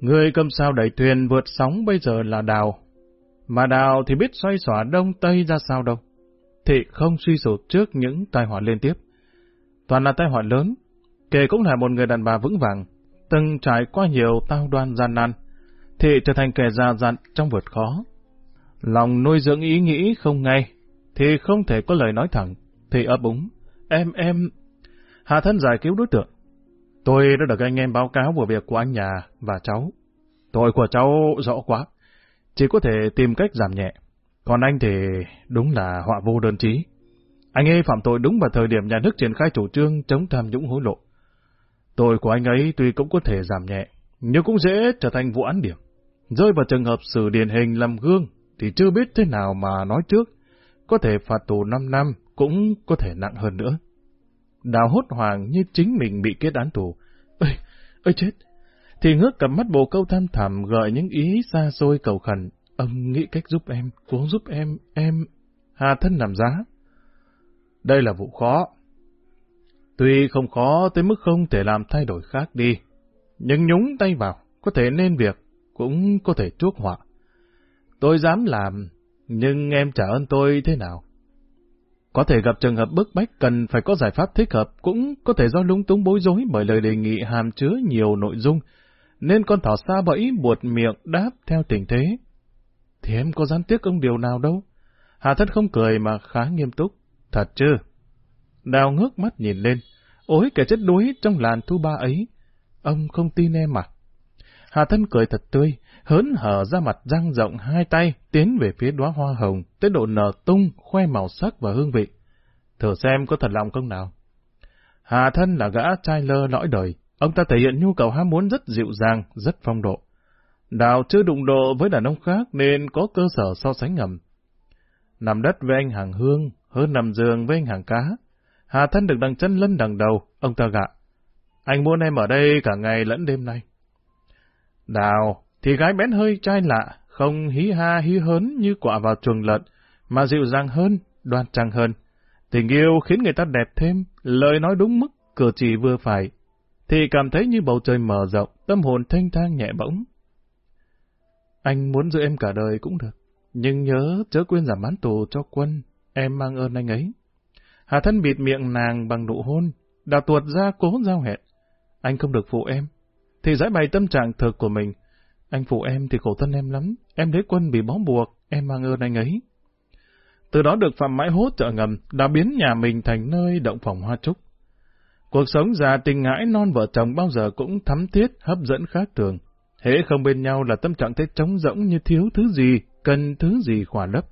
Người cầm sao đẩy thuyền vượt sóng bây giờ là đào. Mà đào thì biết xoay xỏa đông tây ra sao đâu. Thị không suy sụp trước những tai họa liên tiếp. Toàn là tai họa lớn. Kể cũng là một người đàn bà vững vàng, từng trải qua nhiều tao đoan gian nan. Thị trở thành kẻ già dặn trong vượt khó. Lòng nuôi dưỡng ý nghĩ không ngay, thì không thể có lời nói thẳng. Thị ấp úng. Em, em... Hạ thân giải cứu đối tượng. Tôi đã được anh em báo cáo vụ việc của anh nhà và cháu. Tội của cháu rõ quá. Chỉ có thể tìm cách giảm nhẹ. Còn anh thì đúng là họa vô đơn chí. Anh ấy phạm tội đúng vào thời điểm nhà nước triển khai chủ trương chống tham nhũng hối lộ. Tội của anh ấy tuy cũng có thể giảm nhẹ, nhưng cũng dễ trở thành vụ án điểm. Rơi vào trường hợp xử điển hình làm gương thì chưa biết thế nào mà nói trước. Có thể phạt tù 5 năm, cũng có thể nặng hơn nữa. Đào hốt hoảng như chính mình bị kết án tù. Ơi, ơi chết! Thì ngước cầm mắt bồ câu tham thẳm gợi những ý xa xôi cầu khẩn. Ông nghĩ cách giúp em, cố giúp em, em... Hà thân làm giá. Đây là vụ khó. Tuy không khó tới mức không thể làm thay đổi khác đi, nhưng nhúng tay vào, có thể nên việc, cũng có thể chuốc họa. Tôi dám làm, nhưng em trả ơn tôi thế nào? Có thể gặp trường hợp bức bách cần phải có giải pháp thích hợp, cũng có thể do lúng túng bối rối bởi lời đề nghị hàm chứa nhiều nội dung, nên con thỏ xa bẫy buột miệng đáp theo tình thế. Thì em có dám tiếc ông điều nào đâu. Hà thất không cười mà khá nghiêm túc. Thật chứ? Đào ngước mắt nhìn lên. Ôi kẻ chết đuối trong làn thu ba ấy. Ông không tin em à? Hà thân cười thật tươi, hớn hở ra mặt răng rộng hai tay, tiến về phía đóa hoa hồng, tới độ nở tung, khoe màu sắc và hương vị. Thử xem có thật lòng không nào. Hà thân là gã trai lơ lõi đời, ông ta thể hiện nhu cầu ham muốn rất dịu dàng, rất phong độ. Đào chưa đụng độ với đàn ông khác nên có cơ sở so sánh ngầm. Nằm đất với anh hàng hương, hơn nằm giường với anh hàng cá. Hà thân được đằng chân lân đằng đầu, ông ta gạ. Anh muốn em ở đây cả ngày lẫn đêm nay. Đào, thì gái bén hơi trai lạ, không hí ha hí hớn như quả vào chuồng lợn, mà dịu dàng hơn, đoan trang hơn. Tình yêu khiến người ta đẹp thêm, lời nói đúng mức, cử chỉ vừa phải, thì cảm thấy như bầu trời mở rộng, tâm hồn thanh thang nhẹ bỗng. Anh muốn giữ em cả đời cũng được, nhưng nhớ chớ quên giảm án tù cho quân, em mang ơn anh ấy. Hà thân bịt miệng nàng bằng nụ hôn, đào tuột ra cố giao hẹn. Anh không được phụ em, thì giải bày tâm trạng thực của mình. Anh phụ em thì khổ thân em lắm, em đế quân bị bó buộc, em mang ơn anh ấy. Từ đó được phạm mãi hốt trợ ngầm, đã biến nhà mình thành nơi động phòng hoa trúc. Cuộc sống già tình ngãi non vợ chồng bao giờ cũng thắm thiết, hấp dẫn khác thường. Hễ không bên nhau là tâm trạng thấy trống rỗng như thiếu thứ gì, cần thứ gì khỏa lấp.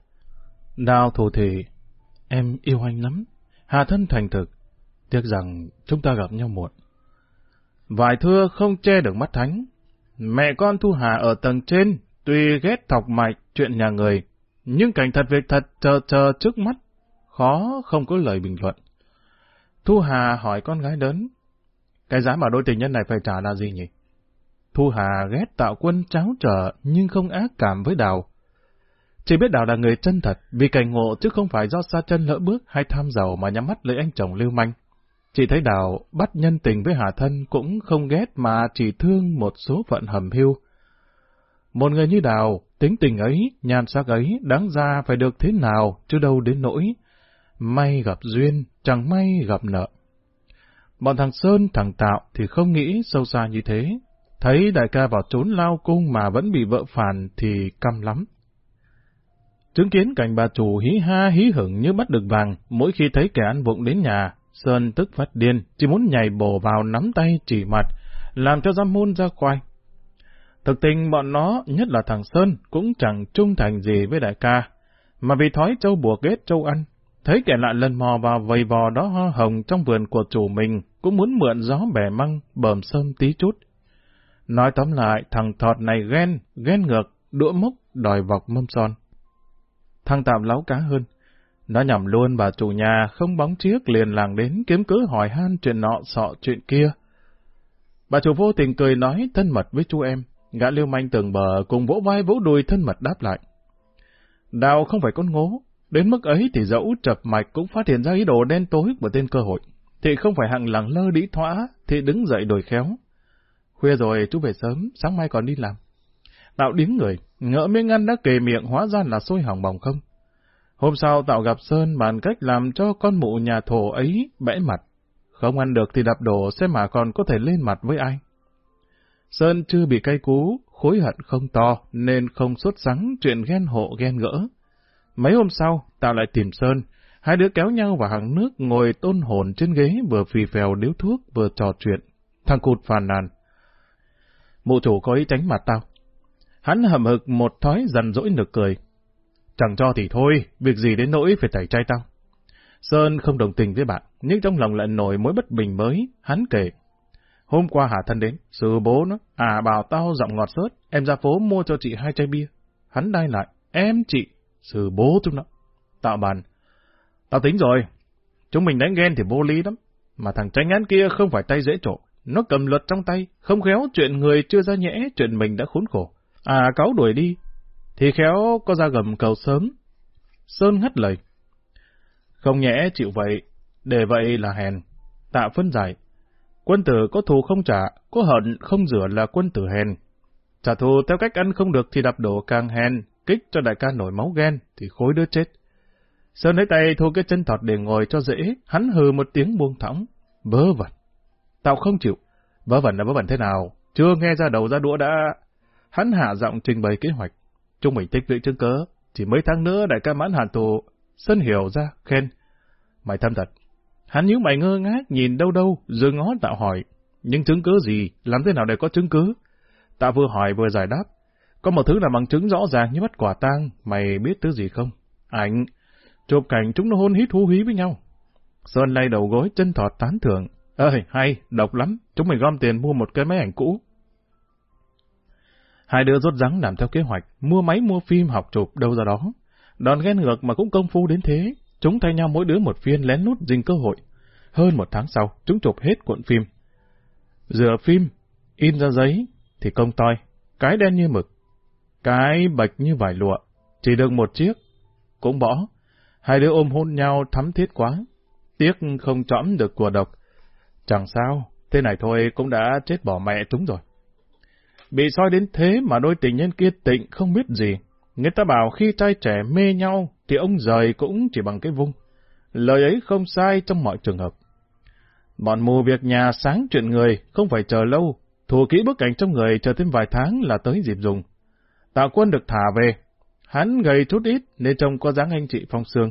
Đào thổ thể, em yêu anh lắm. Hà thân thành thực, tiếc rằng chúng ta gặp nhau muộn. Vài thưa không che được mắt thánh. Mẹ con Thu Hà ở tầng trên, tuy ghét thọc mạch chuyện nhà người, nhưng cảnh thật việc thật chờ chờ trước mắt, khó không có lời bình luận. Thu Hà hỏi con gái lớn, cái giá mà đôi tình nhân này phải trả là gì nhỉ? Thu Hà ghét tạo quân cháo trở nhưng không ác cảm với Đào. Chỉ biết Đào là người chân thật vì cảnh ngộ chứ không phải do xa chân lỡ bước hay tham giàu mà nhắm mắt lấy anh chồng lưu manh. Chị thấy Đào bắt nhân tình với Hà Thân cũng không ghét mà chỉ thương một số phận hầm hưu. Một người như Đào, tính tình ấy, nhan sắc ấy, đáng ra phải được thế nào, chứ đâu đến nỗi. May gặp duyên, chẳng may gặp nợ. Bọn thằng Sơn, thằng Tạo thì không nghĩ sâu xa như thế. Thấy đại ca vào trốn lao cung mà vẫn bị vợ phản thì căm lắm. Chứng kiến cảnh bà chủ hí ha hí hửng như bắt được vàng, mỗi khi thấy kẻ ăn vụng đến nhà, Sơn tức phát điên, chỉ muốn nhảy bổ vào nắm tay chỉ mặt, làm cho giam môn ra khoai. Thực tình bọn nó, nhất là thằng Sơn, cũng chẳng trung thành gì với đại ca, mà vì thói châu buộc ghét châu ăn. Thấy kẻ lạ lần mò vào vầy vò đó hoa hồng trong vườn của chủ mình, cũng muốn mượn gió bẻ măng, bờm sơn tí chút. Nói tóm lại, thằng thọt này ghen, ghen ngược, đũa mốc, đòi vọc mâm son. Thằng tạm láo cá hơn, nó nhầm luôn bà chủ nhà không bóng chiếc liền làng đến kiếm cớ hỏi han chuyện nọ sọ chuyện kia. Bà chủ vô tình cười nói thân mật với chú em, gã liêu manh tường bờ cùng vỗ vai vỗ đùi thân mật đáp lại. Đào không phải con ngố, đến mức ấy thì dẫu chập mạch cũng phát hiện ra ý đồ đen tối của tên cơ hội, thì không phải hạng lẳng lơ đĩ thỏa, thì đứng dậy đổi khéo. Khuya rồi chú về sớm, sáng mai còn đi làm. Tạo điếng người, ngỡ miếng ăn đã kề miệng hóa ra là sôi hỏng bỏng không. Hôm sau Tạo gặp Sơn bàn cách làm cho con mụ nhà thổ ấy bẽ mặt. Không ăn được thì đập đổ xem mà còn có thể lên mặt với ai. Sơn chưa bị cay cú, khối hận không to nên không xuất sắng chuyện ghen hộ ghen gỡ. Mấy hôm sau, Tạo lại tìm Sơn, hai đứa kéo nhau vào hàng nước ngồi tôn hồn trên ghế vừa phì phèo điếu thuốc vừa trò chuyện. Thằng cụt phàn nàn. Mụ chủ có ý tránh mặt tao. Hắn hầm hực một thói dần dỗi nực cười. Chẳng cho thì thôi, việc gì đến nỗi phải tẩy chay tao. Sơn không đồng tình với bạn, nhưng trong lòng lại nổi mối bất bình mới, hắn kể. Hôm qua Hà Thân đến, sư bố nó, à bảo tao giọng ngọt sớt, em ra phố mua cho chị hai chai bia. Hắn đai lại, em chị, sư bố chúng nó. Tạo bàn, tao tính rồi, chúng mình đánh ghen thì vô lý lắm, mà thằng tranh án kia không phải tay dễ trộn, nó cầm luật trong tay, không khéo chuyện người chưa ra nhẽ, chuyện mình đã khốn khổ. À cáo đuổi đi, thì khéo có ra gầm cầu sớm. Sơn ngắt lời. Không nhẽ chịu vậy, để vậy là hèn. Tạ phân giải. Quân tử có thù không trả, có hận không rửa là quân tử hèn. Trả thù theo cách ăn không được thì đập đổ càng hèn, kích cho đại ca nổi máu ghen thì khối đứa chết. Sơn lấy tay thu cái chân thọt để ngồi cho dễ, hắn hừ một tiếng buông thõng. Vớ vẩn. Tao không chịu. Vớ vẩn là vớ vẩn thế nào? Chưa nghe ra đầu ra đũa đã... Hắn hạ giọng trình bày kế hoạch. Chúng mình tích lũy chứng cớ. Chỉ mấy tháng nữa đại ca mãn hạn tù. Sơn hiểu ra, khen. Mày thâm thật. Hắn nhíu mày ngơ ngác nhìn đâu đâu, rồi ngó tạo hỏi. những chứng cứ gì? Làm thế nào để có chứng cứ? tạ vừa hỏi vừa giải đáp. Có một thứ là bằng chứng rõ ràng như bắt quả tang, mày biết thứ gì không? Ảnh. Chụp cảnh chúng nó hôn hít hú hí với nhau. Sơn lay đầu gối chân thọt tán thưởng. Ơi, hay, độc lắm, chúng mình gom tiền mua một cái máy ảnh cũ. Hai đứa rốt rắn làm theo kế hoạch, mua máy mua phim học chụp đâu ra đó. Đòn ghen ngược mà cũng công phu đến thế, chúng thay nhau mỗi đứa một phiên lén nút dình cơ hội. Hơn một tháng sau, chúng chụp hết cuộn phim. Rửa phim, in ra giấy, thì công toi, cái đen như mực, cái bạch như vải lụa, chỉ được một chiếc, cũng bỏ. Hai đứa ôm hôn nhau thắm thiết quá, tiếc không trõm được của độc. Chẳng sao, thế này thôi cũng đã chết bỏ mẹ chúng rồi. Bị soi đến thế mà đôi tình nhân kia tịnh không biết gì. Người ta bảo khi trai trẻ mê nhau thì ông rời cũng chỉ bằng cái vung. Lời ấy không sai trong mọi trường hợp. Bọn mù việc nhà sáng chuyện người, không phải chờ lâu, thủ kỹ bức ảnh trong người chờ thêm vài tháng là tới dịp dùng. Tạ quân được thả về, hắn gầy chút ít nên trông có dáng anh chị phong sương.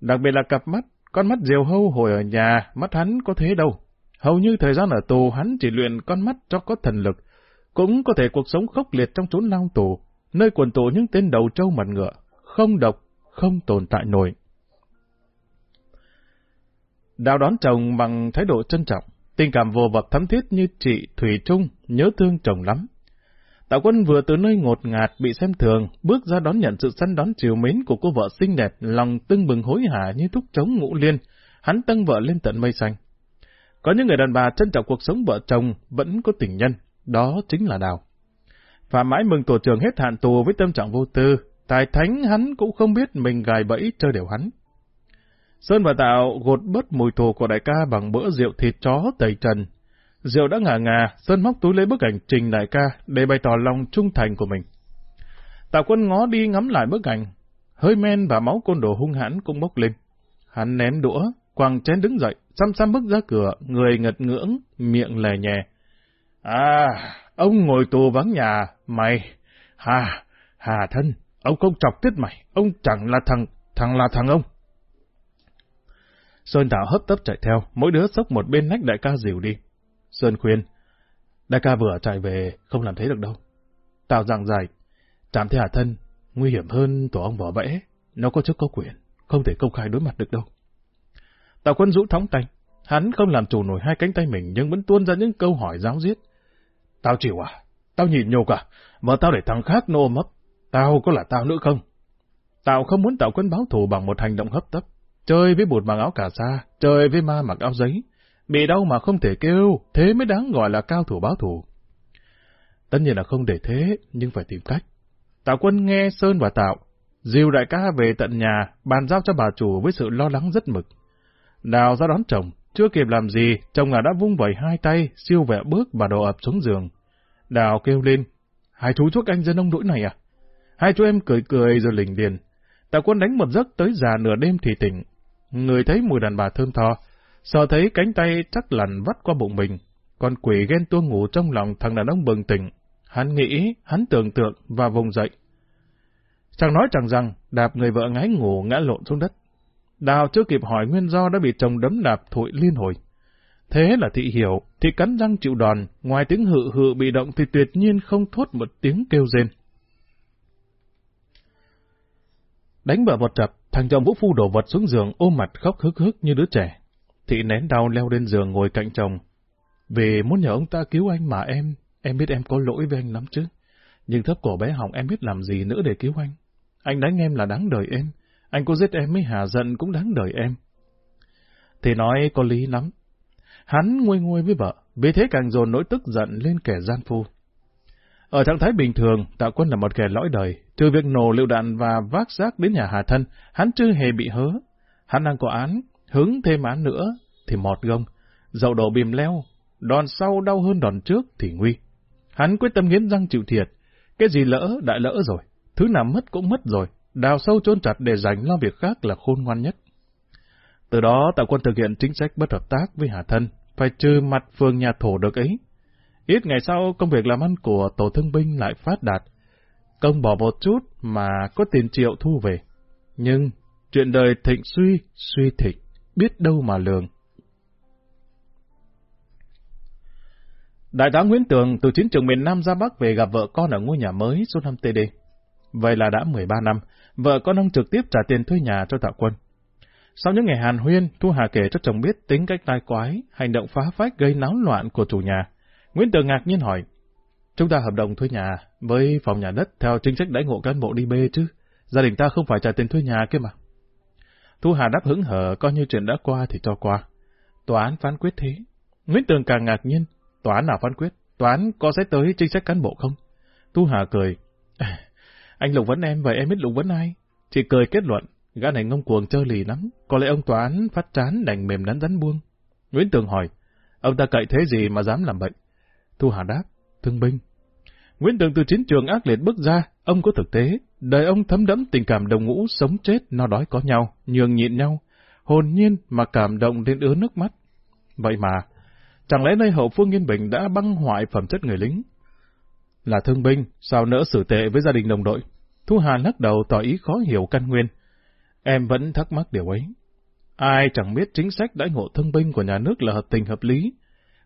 Đặc biệt là cặp mắt, con mắt diều hâu hồi ở nhà, mắt hắn có thế đâu. Hầu như thời gian ở tù hắn chỉ luyện con mắt cho có thần lực, cũng có thể cuộc sống khốc liệt trong chốn lao tù, nơi quần tụ những tên đầu trâu mặt ngựa, không độc, không tồn tại nổi. Đào đón chồng bằng thái độ trân trọng, tình cảm vô vật thắm thiết như chị Thủy Trung nhớ thương chồng lắm. Tạ quân vừa từ nơi ngột ngạt bị xem thường, bước ra đón nhận sự săn đón chiều mến của cô vợ xinh đẹp, lòng tưng bừng hối hả như thúc trống ngũ liên, hắn tăng vợ lên tận mây xanh. Có những người đàn bà trân trọng cuộc sống vợ chồng vẫn có tình nhân, đó chính là Đào. Phạm mãi mừng tổ trưởng hết hạn tù với tâm trạng vô tư, tài thánh hắn cũng không biết mình gài bẫy chơi đều hắn. Sơn và Tạo gột bớt mùi thù của đại ca bằng bữa rượu thịt chó tẩy trần. Rượu đã ngả ngà, Sơn móc túi lấy bức ảnh trình đại ca để bày tỏ lòng trung thành của mình. Tạo quân ngó đi ngắm lại bức ảnh, hơi men và máu côn đồ hung hãn cũng bốc lên. Hắn ném đũa, quàng chén đứng dậy, xăm xăm bước ra cửa, người ngật ngưỡng, miệng lè nhẹ. À, ông ngồi tù vắng nhà, mày, hà, hà thân, ông không chọc tiết mày, ông chẳng là thằng, thằng là thằng ông. Sơn Thảo hấp tấp chạy theo, mỗi đứa sốc một bên nách đại ca dìu đi. Sơn khuyên, đại ca vừa chạy về, không làm thế được đâu. Tào giảng giải, chạm thế hà thân, nguy hiểm hơn tổ ông vỏ vẽ, nó có chức có quyền, không thể công khai đối mặt được đâu. Tào quân rũ thóng tay, hắn không làm chủ nổi hai cánh tay mình nhưng vẫn tuôn ra những câu hỏi giáo diết Tao chịu à? Tao nhịn nhục à? mà tao để thằng khác nô ôm. Tao có là tao nữa không? Tao không muốn tạo quân báo thù bằng một hành động hấp tấp. Chơi với bụt mặc áo cà sa, chơi với ma mặc áo giấy. Bị đau mà không thể kêu, thế mới đáng gọi là cao thủ báo thù. Tất nhiên là không để thế, nhưng phải tìm cách. Tạo quân nghe Sơn và Tạo, dìu đại ca về tận nhà, bàn giao cho bà chủ với sự lo lắng rất mực. Đào ra đón chồng, chưa kịp làm gì, chồng ngà đã vung vẩy hai tay, siêu vẹo bước bà đồ ập xuống giường. Đào kêu lên, hai chú thuốc anh dân ông đuổi này à? Hai chú em cười cười rồi lình liền. Tạ quân đánh một giấc tới già nửa đêm thì tỉnh. Người thấy mùi đàn bà thơm tho, sợ thấy cánh tay chắc lằn vắt qua bụng mình. Con quỷ ghen tuông ngủ trong lòng thằng đàn ông bừng tỉnh. Hắn nghĩ, hắn tưởng tượng và vùng dậy. Chẳng nói chẳng rằng, đạp người vợ ngái ngủ ngã lộn xuống đất. Đào chưa kịp hỏi nguyên do đã bị chồng đấm đạp thụi liên hồi. Thế là thị hiểu, thị cắn răng chịu đòn, ngoài tiếng hự hự bị động thì tuyệt nhiên không thốt một tiếng kêu rên. Đánh vợ một chập, thằng chồng vũ phu đổ vật xuống giường ôm mặt khóc hức hức như đứa trẻ. Thị nén đau leo lên giường ngồi cạnh chồng. Vì muốn nhờ ông ta cứu anh mà em, em biết em có lỗi với anh lắm chứ. Nhưng thấp cổ bé hỏng em biết làm gì nữa để cứu anh. Anh đánh em là đáng đời em. Anh có giết em mới hà giận cũng đáng đời em. Thì nói có lý lắm. Hắn nguôi nguôi với vợ, vì thế càng dồn nỗi tức giận lên kẻ gian phu. Ở trạng thái bình thường, Tạ Quân là một kẻ lõi đời, trừ việc nổ lựu đạn và vác xác đến nhà Hà Thân, hắn chưa hề bị hớ. Hắn đang có án, hứng thêm án nữa, thì mọt gông, dậu đổ bìm leo, đòn sau đau hơn đòn trước thì nguy. Hắn quyết tâm nghiến răng chịu thiệt, cái gì lỡ, đại lỡ rồi, thứ nào mất cũng mất rồi, đào sâu chôn chặt để dành lo việc khác là khôn ngoan nhất. Từ đó tạo Quân thực hiện chính sách bất hợp tác với Hà Thân, phải trừ mặt phường nhà thổ được ấy. Ít ngày sau, công việc làm ăn của tổ thương binh lại phát đạt. Công bỏ một chút mà có tiền triệu thu về. Nhưng, chuyện đời thịnh suy, suy thịnh, biết đâu mà lường. Đại tá Nguyễn Tường từ chiến trường miền Nam ra Bắc về gặp vợ con ở ngôi nhà mới số 5 TD. Vậy là đã 13 năm, vợ con ông trực tiếp trả tiền thuê nhà cho tạo Quân. Sau những ngày hàn huyên, Thu Hà kể cho chồng biết tính cách tai quái, hành động phá phách gây náo loạn của chủ nhà. Nguyễn Tường ngạc nhiên hỏi, chúng ta hợp đồng thuê nhà với phòng nhà đất theo chính sách đãi ngộ cán bộ đi bê chứ, gia đình ta không phải trả tiền thuê nhà kia mà. Thu Hà đáp hứng hở, coi như chuyện đã qua thì cho qua. Tòa án phán quyết thế. Nguyễn Tường càng ngạc nhiên, tòa án nào phán quyết, tòa án có sẽ tới chính sách cán bộ không? Thu Hà cười, anh lục vấn em, vậy em biết lục vấn ai? Chị cười kết luận, gã này ngông cuồng chơi lì lắm, có lẽ ông tòa án phát trán đành mềm nắn rắn buông. Nguyễn Tường hỏi, ông ta cậy thế gì mà dám làm bệnh? Thu Hà đáp, thương binh. Nguyễn Tường từ chiến trường ác liệt bước ra, ông có thực tế, đời ông thấm đẫm tình cảm đồng ngũ sống chết no đói có nhau, nhường nhịn nhau, hồn nhiên mà cảm động đến ứa nước mắt. Vậy mà, chẳng lẽ nơi hậu phương Yên Bình đã băng hoại phẩm chất người lính? Là thương binh, sao nỡ xử tệ với gia đình đồng đội? Thu Hà lắc đầu tỏ ý khó hiểu căn nguyên. Em vẫn thắc mắc điều ấy. Ai chẳng biết chính sách đãi ngộ thương binh của nhà nước là hợp tình hợp lý.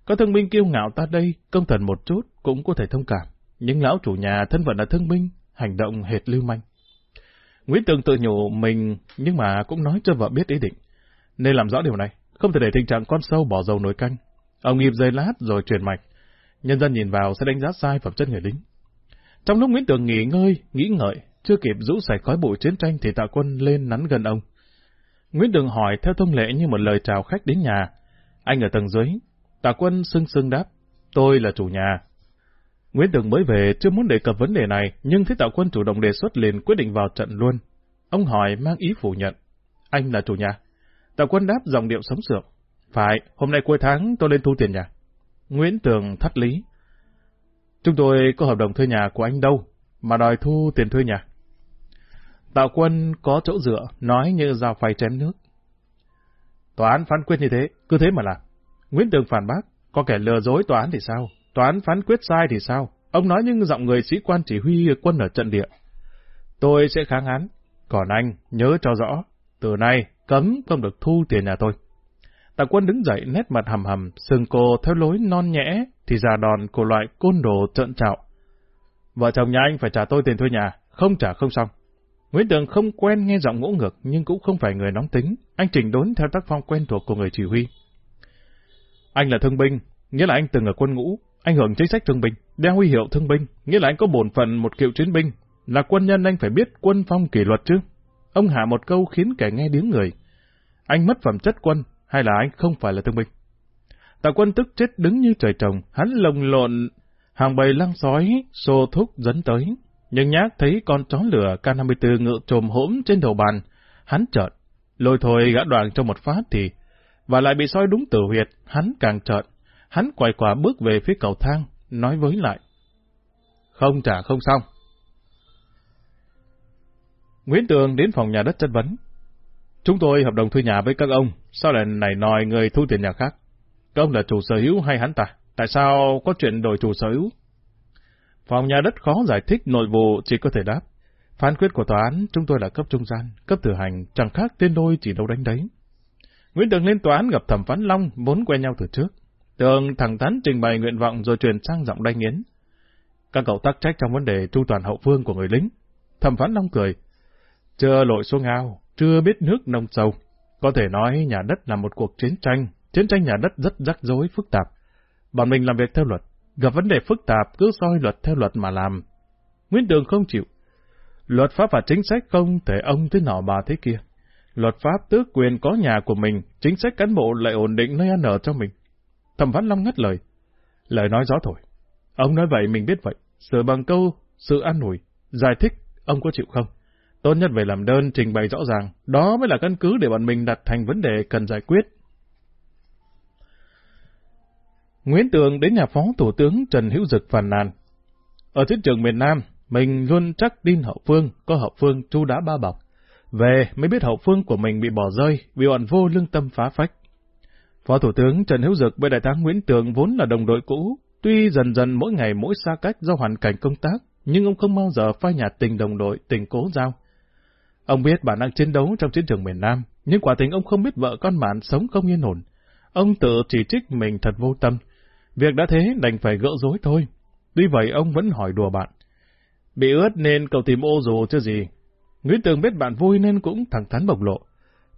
Có thương binh kiêu ngạo ta đây, công thần một chút, cũng có thể thông cảm. Nhưng lão chủ nhà thân phận là thương binh, hành động hệt lưu manh. Nguyễn Tường tự nhủ mình, nhưng mà cũng nói cho vợ biết ý định. Nên làm rõ điều này, không thể để tình trạng con sâu bỏ dầu nồi canh. Ông nghiệp dây lát rồi truyền mạch. Nhân dân nhìn vào sẽ đánh giá sai phẩm chất người lính. Trong lúc Nguyễn Tường nghỉ ngơi, nghĩ ngợi, chưa kịp rũ sạch khói bụi chiến tranh thì tạ quân lên nắn gần ông. Nguyễn Tường hỏi theo thông lệ như một lời chào khách đến nhà. Anh ở tầng dưới. Tạ quân sưng sưng đáp. Tôi là chủ nhà. Nguyễn Tường mới về chưa muốn đề cập vấn đề này, nhưng thấy tạ quân chủ động đề xuất liền quyết định vào trận luôn. Ông hỏi mang ý phủ nhận. Anh là chủ nhà. Tạ quân đáp giọng điệu sống sượng. Phải, hôm nay cuối tháng tôi lên thu tiền nhà. Nguyễn Tường thắt lý. Chúng tôi có hợp đồng thuê nhà của anh đâu, mà đòi thu tiền thuê nhà. Tạo quân có chỗ dựa, nói như dao phay chém nước. Tòa án phán quyết như thế, cứ thế mà làm. Nguyễn Tường phản bác, có kẻ lừa dối tòa án thì sao? Tòa án phán quyết sai thì sao? Ông nói nhưng giọng người sĩ quan chỉ huy quân ở trận địa. Tôi sẽ kháng án. Còn anh, nhớ cho rõ, từ nay cấm không được thu tiền nhà tôi. Tạ quân đứng dậy nét mặt hầm hầm, sừng cô theo lối non nhẽ, thì già đòn của loại côn đồ trợn trạo. Vợ chồng nhà anh phải trả tôi tiền thuê nhà, không trả không xong. Nguyễn Tường không quen nghe giọng ngỗ ngược nhưng cũng không phải người nóng tính, anh chỉnh đốn theo tác phong quen thuộc của người chỉ huy. Anh là thương binh, nghĩa là anh từng ở quân ngũ, anh hưởng chính sách thương binh, đeo huy hiệu thương binh, nghĩa là anh có bổn phận một cựu chiến binh, là quân nhân anh phải biết quân phong kỷ luật chứ. Ông hạ một câu khiến kẻ nghe điếng người. Anh mất phẩm chất quân, hay là anh không phải là thương binh? Tạ quân tức chết đứng như trời trồng, hắn lồng lộn, hàng bầy lăng sói, xô thúc dẫn tới. Nhưng nhác thấy con chó lửa K-54 ngự trồm hỗn trên đầu bàn, hắn trợn, lôi thôi gã đoàn trong một phát thì, và lại bị soi đúng tử huyệt, hắn càng trợn. Hắn quay quả bước về phía cầu thang, nói với lại, không trả không xong. Nguyễn Tường đến phòng nhà đất chất vấn. Chúng tôi hợp đồng thuê nhà với các ông, sao lại này nòi người thu tiền nhà khác? Các ông là chủ sở hữu hay hắn ta? Tại sao có chuyện đổi chủ sở hữu? Phòng nhà đất khó giải thích nội vụ chỉ có thể đáp. Phán quyết của tòa án chúng tôi là cấp trung gian, cấp tử hành, chẳng khác tên đôi chỉ đâu đánh đấy. Nguyễn Tường lên tòa án gặp thẩm phán Long, vốn quen nhau từ trước. Tường thẳng thắn trình bày nguyện vọng rồi truyền sang giọng đanh nghiến. Các cậu tác trách trong vấn đề chu toàn hậu phương của người lính. Thẩm phán Long cười. Chưa lội xuống ao, chưa biết nước nông sâu. Có thể nói nhà đất là một cuộc chiến tranh, chiến tranh nhà đất rất rắc rối phức tạp. Bọn mình làm việc theo luật, gặp vấn đề phức tạp cứ soi luật theo luật mà làm. Nguyễn Đường không chịu. Luật pháp và chính sách không thể ông thế nọ bà thế kia. Luật pháp tước quyền có nhà của mình, chính sách cán bộ lại ổn định nơi ăn ở cho mình. Thẩm Văn Long ngắt lời. Lời nói gió thổi. Ông nói vậy mình biết vậy. Sửa bằng câu, sự an ủi, giải thích, ông có chịu không? Tốt nhất phải làm đơn trình bày rõ ràng, đó mới là căn cứ để bọn mình đặt thành vấn đề cần giải quyết. Nguyễn Tường đến nhà phó thủ tướng Trần Hữu Dực phàn nàn. Ở chiến trường miền Nam, mình luôn chắc tin hậu phương, có hậu phương chu đã ba bọc. Về mới biết hậu phương của mình bị bỏ rơi, vì bọn vô lương tâm phá phách. Phó Thủ tướng Trần Hữu Dực với Đại tá Nguyễn Tường vốn là đồng đội cũ, tuy dần dần mỗi ngày mỗi xa cách do hoàn cảnh công tác, nhưng ông không bao giờ phai nhạt tình đồng đội, tình cố giao. Ông biết bản năng chiến đấu trong chiến trường miền Nam, nhưng quả tình ông không biết vợ con bạn sống không yên ổn. Ông tự chỉ trích mình thật vô tâm. Việc đã thế đành phải gỡ rối thôi. Tuy vậy ông vẫn hỏi đùa bạn. Bị ướt nên cậu tìm ô dù chứ gì. Nguyễn Tường biết bạn vui nên cũng thẳng thắn bộc lộ.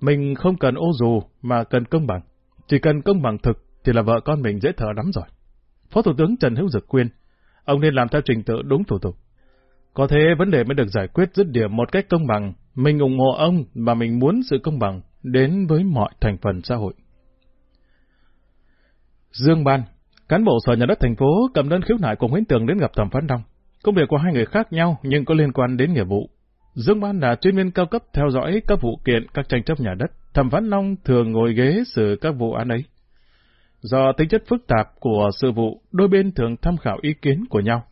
Mình không cần ô dù mà cần công bằng. Chỉ cần công bằng thực thì là vợ con mình dễ thở lắm rồi. Phó Thủ tướng Trần Hữu Dực khuyên, ông nên làm theo trình tự đúng thủ tục. Có thế vấn đề mới được giải quyết dứt điểm một cách công bằng. Mình ủng hộ ông và mình muốn sự công bằng đến với mọi thành phần xã hội. Dương Ban, cán bộ sở nhà đất thành phố cầm đơn khiếu nại của Nguyễn Tường đến gặp thẩm phán Đông. Công việc của hai người khác nhau nhưng có liên quan đến nghiệp vụ. Dương Ban là chuyên viên cao cấp theo dõi các vụ kiện, các tranh chấp nhà đất. Thẩm phán Long thường ngồi ghế xử các vụ án ấy. Do tính chất phức tạp của sự vụ, đôi bên thường tham khảo ý kiến của nhau.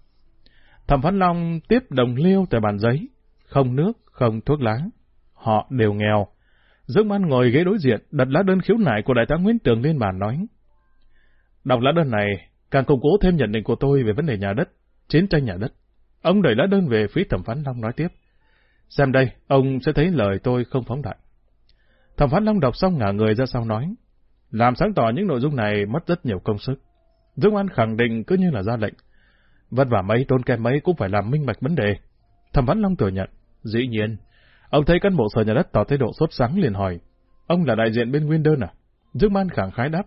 Thẩm phán Long tiếp đồng liêu tại bàn giấy, không nước, không thuốc lá. Họ đều nghèo. Dương Man ngồi ghế đối diện, đặt lá đơn khiếu nại của đại tá Nguyễn Tường lên bàn nói. Đọc lá đơn này, càng củng cố thêm nhận định của tôi về vấn đề nhà đất, chiến tranh nhà đất. Ông đẩy lá đơn về phía thẩm phán Long nói tiếp. Xem đây, ông sẽ thấy lời tôi không phóng đại. Thẩm phán Long đọc xong ngả người ra sau nói. Làm sáng tỏ những nội dung này mất rất nhiều công sức. Dương An khẳng định cứ như là ra lệnh. Vất vả mấy, tốn kém mấy cũng phải làm minh bạch vấn đề. Thẩm phán Long thừa nhận. Dĩ nhiên. Ông thấy cán bộ sở nhà đất tỏ thái độ sốt sắng liền hỏi. Ông là đại diện bên Nguyên đơn à? Dương Man khẳng khái đáp.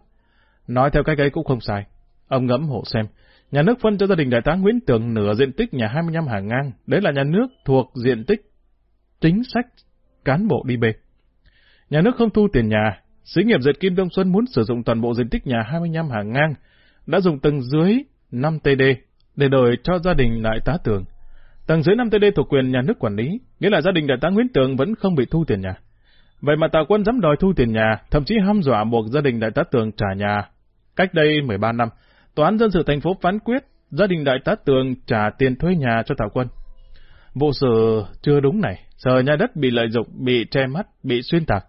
Nói theo cái ấy cũng không sai. Ông ngẫm hộ xem. Nhà nước phân cho gia đình đại tá Nguyễn Tường nửa diện tích nhà 25 hàng ngang. Đấy là nhà nước thuộc diện tích chính sách cán bộ đi bê. Nhà nước không thu tiền nhà, xí nghiệp dệt Kim Đông Xuân muốn sử dụng toàn bộ diện tích nhà 25 hàng ngang, đã dùng tầng dưới 5 TD để đổi cho gia đình đại tá Tường. Tầng dưới 5 TD thuộc quyền nhà nước quản lý, nghĩa là gia đình đại tá Nguyễn Tường vẫn không bị thu tiền nhà. Vậy mà Tào Quân dám đòi thu tiền nhà, thậm chí hăm dọa buộc gia đình đại tá Tường trả nhà. Cách đây 13 năm, Tòa án Dân sự thành phố phán quyết gia đình đại tá Tường trả tiền thuê nhà cho Tào Quân. Vụ sự chưa đúng này, sở nhà đất bị lợi dụng, bị che mắt, bị xuyên tạc.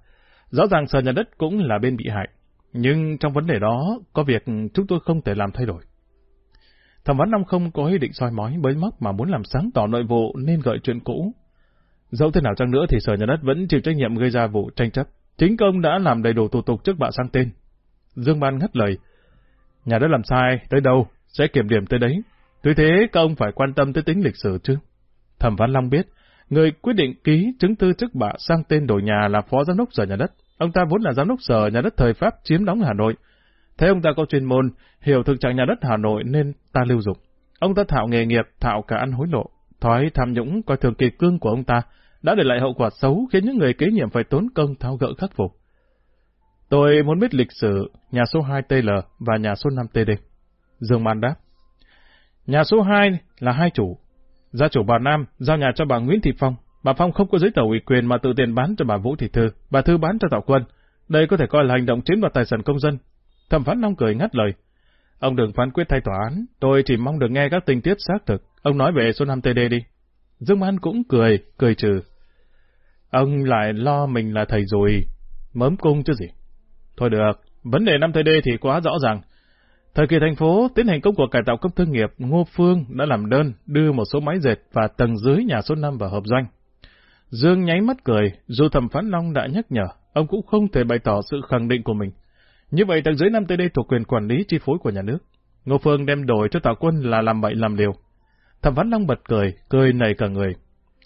Rõ ràng sở nhà đất cũng là bên bị hại. Nhưng trong vấn đề đó, có việc chúng tôi không thể làm thay đổi. Thẩm Văn Long không có ý định soi mói bới móc mà muốn làm sáng tỏ nội vụ nên gợi chuyện cũ. Dẫu thế nào chăng nữa thì sở nhà đất vẫn chịu trách nhiệm gây ra vụ tranh chấp. Chính công đã làm đầy đủ thủ tục trước bạ sang tên. Dương Ban ngắt lời. Nhà đất làm sai, tới đâu, sẽ kiểm điểm tới đấy. Tuy thế, các ông phải quan tâm tới tính lịch sử chứ. Thẩm Văn Long biết, người quyết định ký chứng thư chức bạ sang tên đổi nhà là phó giám đốc sở nhà đất. Ông ta vốn là giám đốc sở nhà đất thời Pháp chiếm đóng Hà Nội. Thế ông ta có chuyên môn, hiểu thực trạng nhà đất Hà Nội nên ta lưu dụng. Ông ta thạo nghề nghiệp, thạo cả ăn hối lộ. Thói tham nhũng coi thường kỳ cương của ông ta đã để lại hậu quả xấu khiến những người kế nhiệm phải tốn công thao gỡ khắc phục. Tôi muốn biết lịch sử nhà số 2 TL và nhà số 5 TD. Dương Man đáp. Nhà số 2 là hai chủ, Gia chủ bà Nam giao nhà cho bà Nguyễn Thị Phong. Bà Phong không có giấy tờ ủy quyền mà tự tiền bán cho bà Vũ Thị Thư, bà Thư bán cho Tạo Quân. Đây có thể coi là hành động chiếm đoạt tài sản công dân. Thẩm phán Long cười ngắt lời. Ông đừng phán quyết thay tòa án, tôi chỉ mong được nghe các tình tiết xác thực. Ông nói về số 5 TD đi. Dương An cũng cười, cười trừ. Ông lại lo mình là thầy rồi, mớm cung chứ gì. Thôi được, vấn đề 5 TD thì quá rõ ràng. Thời kỳ thành phố tiến hành công cuộc cải tạo cấp thương nghiệp, Ngô Phương đã làm đơn đưa một số máy dệt và tầng dưới nhà số 5 vào hợp doanh. Dương nháy mắt cười, dù thẩm phán Long đã nhắc nhở, ông cũng không thể bày tỏ sự khẳng định của mình. Như vậy tầng dưới 5 TD thuộc quyền quản lý chi phối của nhà nước. Ngô Phương đem đổi cho Tạ Quân là làm bậy làm liều. Thẩm văn Long bật cười, cười nảy cả người.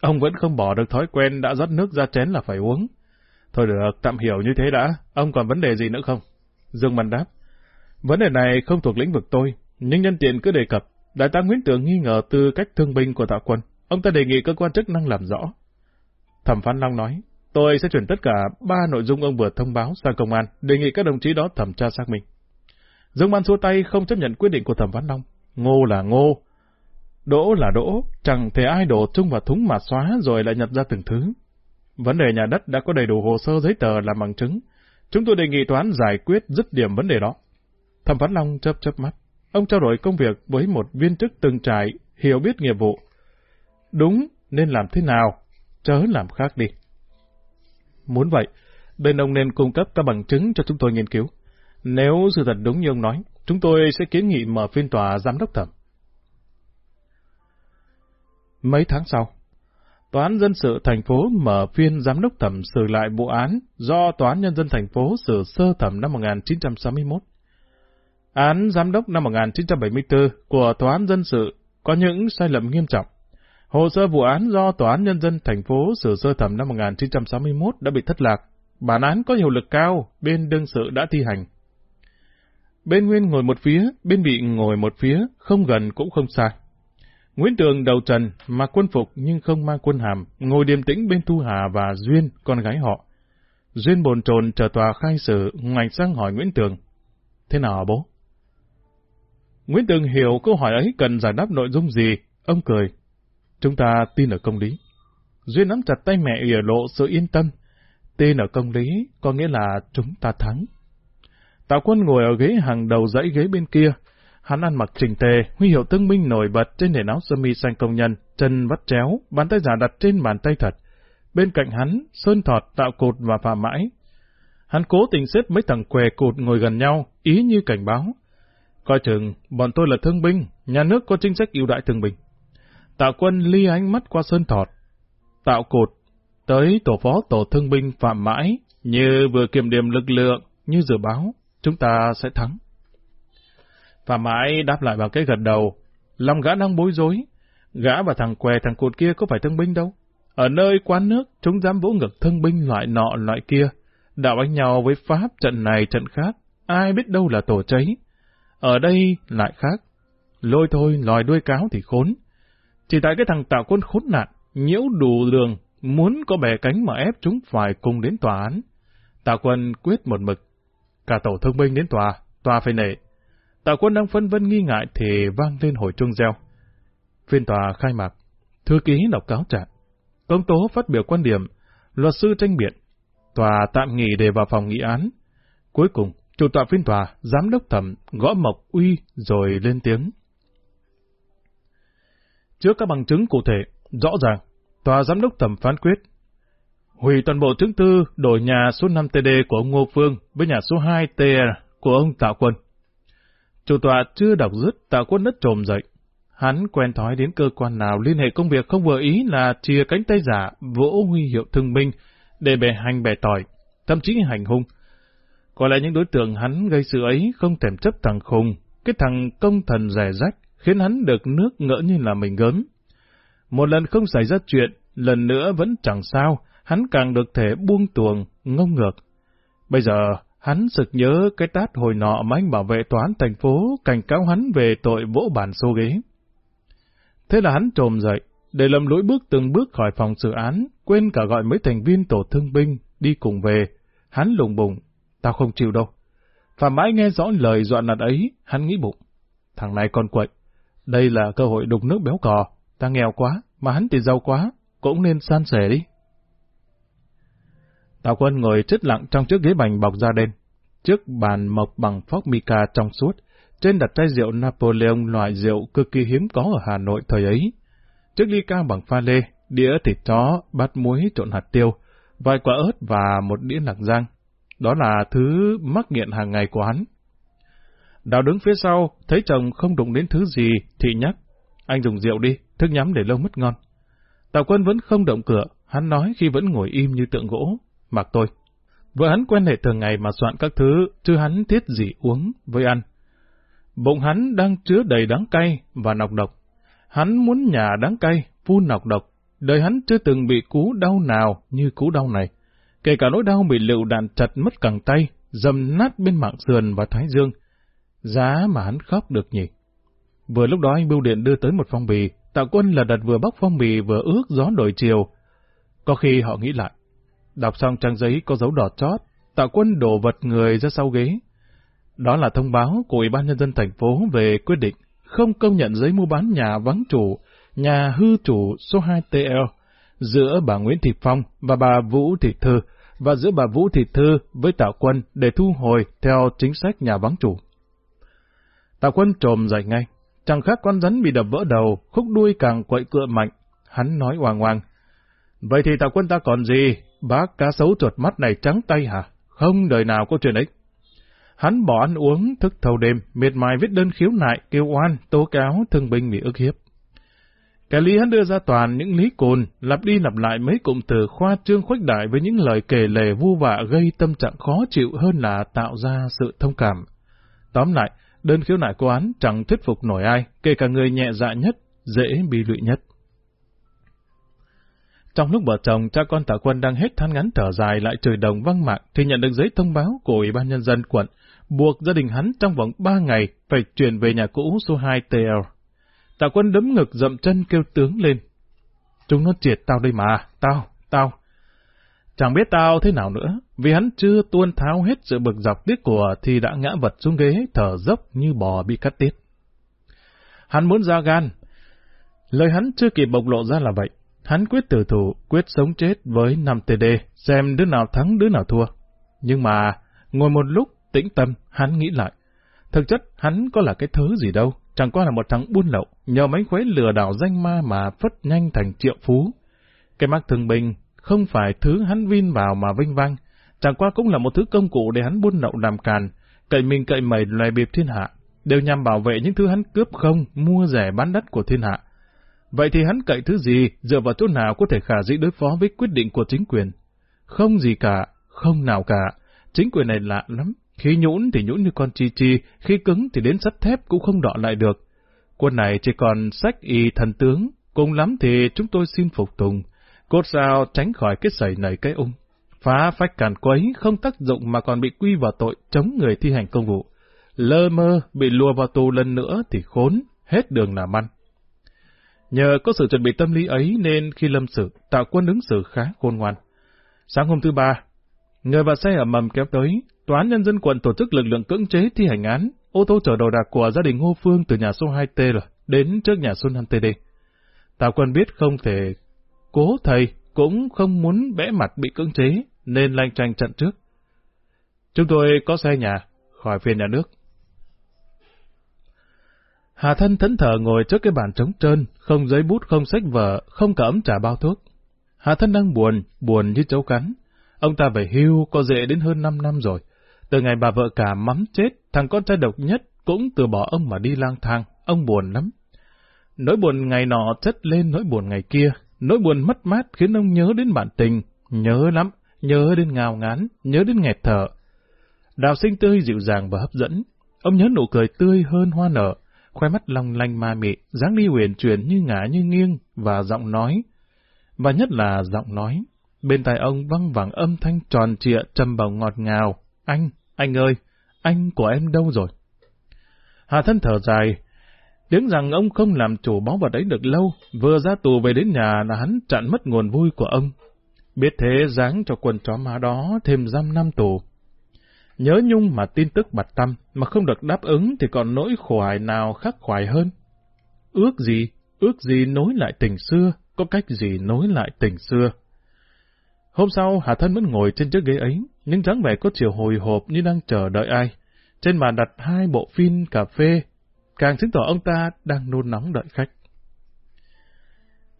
Ông vẫn không bỏ được thói quen đã rót nước ra chén là phải uống. Thôi được, tạm hiểu như thế đã, ông còn vấn đề gì nữa không? Dương Văn đáp. Vấn đề này không thuộc lĩnh vực tôi, nhưng nhân tiện cứ đề cập. Đại tá Nguyễn Tường nghi ngờ tư cách thương binh của Tạ Quân. Ông ta đề nghị cơ quan chức năng làm rõ. Thẩm văn Long nói, tôi sẽ chuyển tất cả ba nội dung ông vừa thông báo sang công an, đề nghị các đồng chí đó thẩm tra xác minh. Dương Ban xua tay không chấp nhận quyết định của thẩm phán Long. Ngô là ngô, đỗ là đỗ, chẳng thể ai đổ chung vào thúng mà xóa rồi lại nhặt ra từng thứ. Vấn đề nhà đất đã có đầy đủ hồ sơ giấy tờ làm bằng chứng. Chúng tôi đề nghị toán giải quyết dứt điểm vấn đề đó. Thẩm phán Long chớp chớp mắt. Ông trao đổi công việc với một viên chức từng trải, hiểu biết nghiệp vụ. Đúng, nên làm thế nào? Chớ làm khác đi. Muốn vậy, bên ông nên cung cấp các bằng chứng cho chúng tôi nghiên cứu. Nếu sự thật đúng như ông nói, chúng tôi sẽ kiến nghị mở phiên tòa giám đốc thẩm. Mấy tháng sau, Tòa án Dân sự thành phố mở phiên giám đốc thẩm xử lại vụ án do Tòa án Nhân dân thành phố xử sơ thẩm năm 1961. Án giám đốc năm 1974 của Tòa án Dân sự có những sai lầm nghiêm trọng. Hồ sơ vụ án do Tòa án Nhân dân thành phố xử sơ thẩm năm 1961 đã bị thất lạc. Bản án có hiệu lực cao, bên đương sự đã thi hành. Bên Nguyên ngồi một phía, bên bị ngồi một phía, không gần cũng không xa. Nguyễn Tường đầu trần, mặc quân phục nhưng không mang quân hàm, ngồi điềm tĩnh bên Thu Hà và Duyên, con gái họ. Duyên bồn chồn chờ tòa khai xử, ngoảnh sang hỏi Nguyễn Tường. Thế nào bố? Nguyễn Tường hiểu câu hỏi ấy cần giải đáp nội dung gì, ông cười. Chúng ta tin ở công lý. Duyên nắm chặt tay mẹ ỉa lộ sự yên tâm. Tin ở công lý có nghĩa là chúng ta thắng. Tạ quân ngồi ở ghế hàng đầu dãy ghế bên kia. Hắn ăn mặc chỉnh tề, huy hiệu tương minh nổi bật trên nền áo sơ mi xanh công nhân, chân vắt chéo, bàn tay giả đặt trên bàn tay thật. Bên cạnh hắn, Sơn Thọt, Tạo Cột và Phạm Mãi. Hắn cố tình xếp mấy thằng què cột ngồi gần nhau, ý như cảnh báo. Coi chừng, bọn tôi là thương binh, nhà nước có chính sách ưu đại thương binh. Tạo quân ly ánh mắt qua Sơn Thọt. Tạo Cột, tới tổ phó tổ thương binh Phạm Mãi, như vừa kiểm điểm lực lượng, như dự báo, chúng ta sẽ thắng. Phạm Mãi đáp lại bằng cái gật đầu, lòng gã đang bối rối. Gã và thằng què thằng cột kia có phải thương binh đâu. Ở nơi quán nước, chúng dám vỗ ngực thương binh loại nọ loại kia. Đạo đánh nhau với Pháp trận này trận khác, ai biết đâu là tổ cháy. Ở đây lại khác. Lôi thôi, lòi đuôi cáo thì khốn. Chỉ tại cái thằng tạo quân khốn nạn, nhiễu đủ đường, muốn có bè cánh mà ép chúng phải cùng đến tòa án. Tạ quân quyết một mực. Cả tổ thương binh đến tòa, tòa phải nể. Tạ quân đang phân vân nghi ngại thì vang lên hồi chuông reo. Phiên tòa khai mạc. Thư ký đọc cáo trạng. Công tố phát biểu quan điểm. Luật sư tranh biện. Tòa tạm nghỉ để vào phòng nghị án. Cuối cùng, chủ tọa phiên tòa, giám đốc thẩm, gõ mộc uy rồi lên tiếng. Trước các bằng chứng cụ thể, rõ ràng, tòa giám đốc thẩm phán quyết hủy toàn bộ chứng tư đổi nhà số 5 TD của ông Ngô Phương với nhà số 2 TR của ông Tạ Quân. Chủ tọa chưa đọc dứt Tạ Quân đất trồm dậy. Hắn quen thói đến cơ quan nào liên hệ công việc không vừa ý là chia cánh tay giả, vỗ huy hiệu thương binh để bè hành bè tỏi, thậm chí hành hung. Có lẽ những đối tượng hắn gây sự ấy không thèm chấp thằng khùng, cái thằng công thần rẻ rách, khiến hắn được nước ngỡ như là mình gớm. Một lần không xảy ra chuyện, lần nữa vẫn chẳng sao, hắn càng được thể buông tuồng, ngông ngược. Bây giờ, hắn sực nhớ cái tát hồi nọ mà anh bảo vệ toán thành phố cảnh cáo hắn về tội vỗ bàn xô ghế. Thế là hắn trồm dậy, để lầm lỗi bước từng bước khỏi phòng xử án, quên cả gọi mấy thành viên tổ thương binh đi cùng về. Hắn lùng bùng, tao không chịu đâu. Phạm mãi nghe rõ lời dọa nạt ấy, hắn nghĩ bụng. Thằng này còn quậy, đây là cơ hội đục nước béo cò, ta nghèo quá, mà hắn thì giàu quá, cũng nên san sẻ đi. Tào quân ngồi chết lặng trong chiếc ghế bành bọc da đen. Trước bàn mộc bằng phóc mica trong suốt, trên đặt chai rượu Napoleon loại rượu cực kỳ hiếm có ở Hà Nội thời ấy. Chiếc ly cao bằng pha lê, đĩa thịt chó, bát muối trộn hạt tiêu, vài quả ớt và một đĩa lạc rang. Đó là thứ mắc nghiện hàng ngày của hắn. Đào đứng phía sau, thấy chồng không đụng đến thứ gì, thì nhắc. Anh dùng rượu đi, thức nhắm để lâu mất ngon. Tào quân vẫn không động cửa, hắn nói khi vẫn ngồi im như tượng gỗ. Mặc tôi. Vợ hắn quen hệ thường ngày mà soạn các thứ, chứ hắn thiết gì uống với ăn. Bụng hắn đang chứa đầy đắng cay và nọc độc. Hắn muốn nhà đắng cay, phun nọc độc. Đời hắn chưa từng bị cú đau nào như cú đau này. Kể cả nỗi đau bị lựu đạn chặt mất cẳng tay, dầm nát bên mạng sườn và thái dương. Giá mà hắn khóc được nhỉ. Vừa lúc đó anh Bưu Điện đưa tới một phong bì, Tạ Quân là đặt vừa bóc phong bì vừa ước gió đổi chiều. Có khi họ nghĩ lại. Đọc xong trang giấy có dấu đỏ chót, Tạ Quân đổ vật người ra sau ghế. Đó là thông báo của Ủy ban Nhân dân thành phố về quyết định không công nhận giấy mua bán nhà vắng chủ, nhà hư chủ số 2TL giữa bà Nguyễn Thị Phong và bà Vũ Thị Thư và giữa bà Vũ Thị Thư với Tạo Quân để thu hồi theo chính sách nhà vắng chủ. Tào Quân trồm dậy ngay. Chẳng khác con rắn bị đập vỡ đầu, khúc đuôi càng quậy cựa mạnh. Hắn nói hoàng hoàng. Vậy thì Tào Quân ta còn gì? Bác cá sấu chuột mắt này trắng tay hả? Không đời nào có chuyện ấy. Hắn bỏ ăn uống, thức thâu đêm, miệt mài viết đơn khiếu nại, kêu oan, tố cáo, thương binh bị ức hiếp. Cái lý hắn đưa ra toàn những lý cồn, lặp đi lặp lại mấy cụm từ khoa trương khuếch đại với những lời kể lể vu vạ gây tâm trạng khó chịu hơn là tạo ra sự thông cảm. Tóm lại, đơn khiếu nại của án chẳng thuyết phục nổi ai, kể cả người nhẹ dạ nhất, dễ bị lụy nhất. Trong lúc vợ chồng cha con tạ quân đang hết than ngắn thở dài lại trời đồng văng mạng thì nhận được giấy thông báo của Ủy ban Nhân dân quận buộc gia đình hắn trong vòng 3 ngày phải chuyển về nhà cũ số 2 TL. Tạ quân đấm ngực dậm chân kêu tướng lên. Chúng nó triệt tao đây mà, tao, tao. Chẳng biết tao thế nào nữa, vì hắn chưa tuôn tháo hết sự bực dọc tiếc của thì đã ngã vật xuống ghế thở dốc như bò bị cắt tiết. Hắn muốn ra gan. Lời hắn chưa kịp bộc lộ ra là vậy. Hắn quyết tử thủ, quyết sống chết với 5 TD, xem đứa nào thắng đứa nào thua. Nhưng mà, ngồi một lúc, tĩnh tâm, hắn nghĩ lại. Thực chất, hắn có là cái thứ gì đâu, chẳng qua là một thằng buôn lậu, nhờ mánh khuế lừa đảo danh ma mà phất nhanh thành triệu phú. Cái mắc thường bình không phải thứ hắn vin vào mà vinh vang, chẳng qua cũng là một thứ công cụ để hắn buôn lậu làm càn, cậy mình cậy mẩy loài biệt thiên hạ, đều nhằm bảo vệ những thứ hắn cướp không, mua rẻ bán đắt của thiên hạ. Vậy thì hắn cậy thứ gì, dựa vào chỗ nào có thể khả dĩ đối phó với quyết định của chính quyền? Không gì cả, không nào cả. Chính quyền này lạ lắm. Khi nhũn thì nhũn như con chi chi, khi cứng thì đến sắt thép cũng không đọ lại được. Quân này chỉ còn sách y thần tướng, cùng lắm thì chúng tôi xin phục tùng. Cốt sao tránh khỏi cái sẩy nảy cái ung. Phá phách càn quấy không tác dụng mà còn bị quy vào tội chống người thi hành công vụ. Lơ mơ bị lùa vào tù lần nữa thì khốn, hết đường làm ăn. Nhờ có sự chuẩn bị tâm lý ấy nên khi lâm sự, tạo quân ứng xử khá khôn ngoan. Sáng hôm thứ ba, người và xe ở mầm kéo tới, Tòa án Nhân dân quận tổ chức lực lượng cưỡng chế thi hành án, ô tô chở đồ đạc của gia đình Ngô Phương từ nhà số 2T đến trước nhà số 5TD. Tào quân biết không thể cố thầy cũng không muốn bẽ mặt bị cưỡng chế, nên lanh tranh trận trước. Chúng tôi có xe nhà, khỏi phiền nhà nước. Hà thân thẫn thờ ngồi trước cái bàn trống trơn, không giấy bút, không sách vở, không cả ấm trà bao thuốc. Hà thân đang buồn, buồn như chấu cắn. Ông ta về hưu có dễ đến hơn 5 năm rồi. Từ ngày bà vợ cả mắm chết, thằng con trai độc nhất cũng từ bỏ ông mà đi lang thang, ông buồn lắm. Nỗi buồn ngày nọ chất lên nỗi buồn ngày kia, nỗi buồn mất mát khiến ông nhớ đến bạn tình, nhớ lắm, nhớ đến ngào ngán, nhớ đến nghẹt thở. Đào sinh tươi dịu dàng và hấp dẫn, ông nhớ nụ cười tươi hơn hoa nở, khoe mắt long lanh ma mị, dáng đi huyền chuyển như ngã như nghiêng, và giọng nói. Và nhất là giọng nói. Bên tai ông văng vẳng âm thanh tròn trịa trầm bồng ngọt ngào. Anh, anh ơi, anh của em đâu rồi? Hà thân thở dài. Tiếng rằng ông không làm chủ báu vật ấy được lâu, vừa ra tù về đến nhà là hắn chặn mất nguồn vui của ông. Biết thế dáng cho quần chó má đó thêm giam năm tù. Nhớ nhung mà tin tức bặt tâm, mà không được đáp ứng thì còn nỗi khoải nào khắc khoải hơn. Ước gì, ước gì nối lại tình xưa, có cách gì nối lại tình xưa. Hôm sau, Hà Thân vẫn ngồi trên chiếc ghế ấy, nhưng dáng vẻ có chiều hồi hộp như đang chờ đợi ai. Trên bàn đặt hai bộ phin cà phê, càng chứng tỏ ông ta đang nôn nóng đợi khách.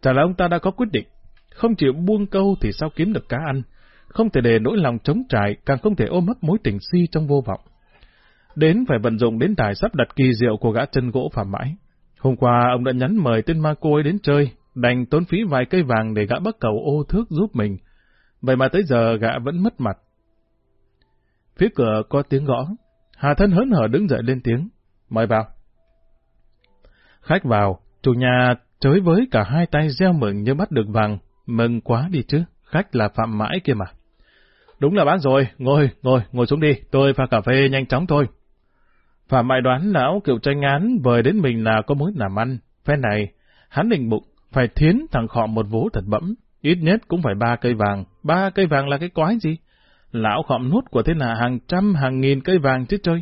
Chả là ông ta đã có quyết định, không chịu buông câu thì sao kiếm được cá ăn, không thể để nỗi lòng chống trải, càng không thể ôm mất mối tình si trong vô vọng. Đến phải vận dụng đến tài sắp đặt kỳ diệu của gã chân gỗ phạm mãi. Hôm qua ông đã nhắn mời tên ma cô ấy đến chơi, đành tốn phí vài cây vàng để gã bắt cầu ô thước giúp mình. Vậy mà tới giờ gã vẫn mất mặt. Phía cửa có tiếng gõ. Hà thân hớn hở đứng dậy lên tiếng. Mời vào. Khách vào, chủ nhà chới với cả hai tay gieo mừng như bắt được vàng. Mừng quá đi chứ, khách là phạm mãi kia mà. Đúng là bán rồi, ngồi, ngồi, ngồi xuống đi, tôi pha cà phê nhanh chóng thôi. Phạm mãi đoán lão cựu tranh án vời đến mình là có mối làm ăn. Phe này, hắn định bụng, phải thiến thằng khọ một vố thật bẫm, ít nhất cũng phải ba cây vàng. Ba cây vàng là cái quái gì? Lão khọm nút của thế là hàng trăm hàng nghìn cây vàng chứ chơi.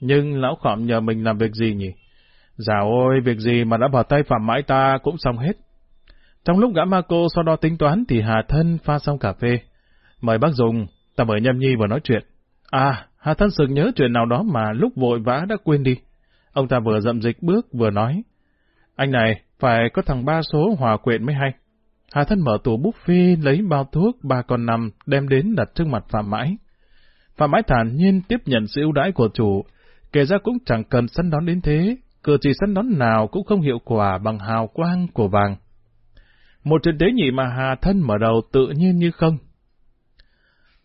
Nhưng lão khọm nhờ mình làm việc gì nhỉ? Dạ ôi, việc gì mà đã vào tay phạm mãi ta cũng xong hết. Trong lúc gã ma cô so đo tính toán thì Hà Thân pha xong cà phê. Mời bác dùng, ta mời Nhâm Nhi vừa nói chuyện. À, Hà Thân sực nhớ chuyện nào đó mà lúc vội vã đã quên đi. Ông ta vừa dậm dịch bước vừa nói. Anh này, phải có thằng ba số hòa quyện mới hay. Hà Thân mở tủ buffet lấy bao thuốc ba con nằm đem đến đặt trước mặt Phạm Mãi. Phạm Mãi thản nhiên tiếp nhận sự ưu đãi của chủ, kể ra cũng chẳng cần săn đón đến thế, cử chỉ săn đón nào cũng không hiệu quả bằng hào quang của vàng. Một trận tế nhị mà Hà Thân mở đầu tự nhiên như không.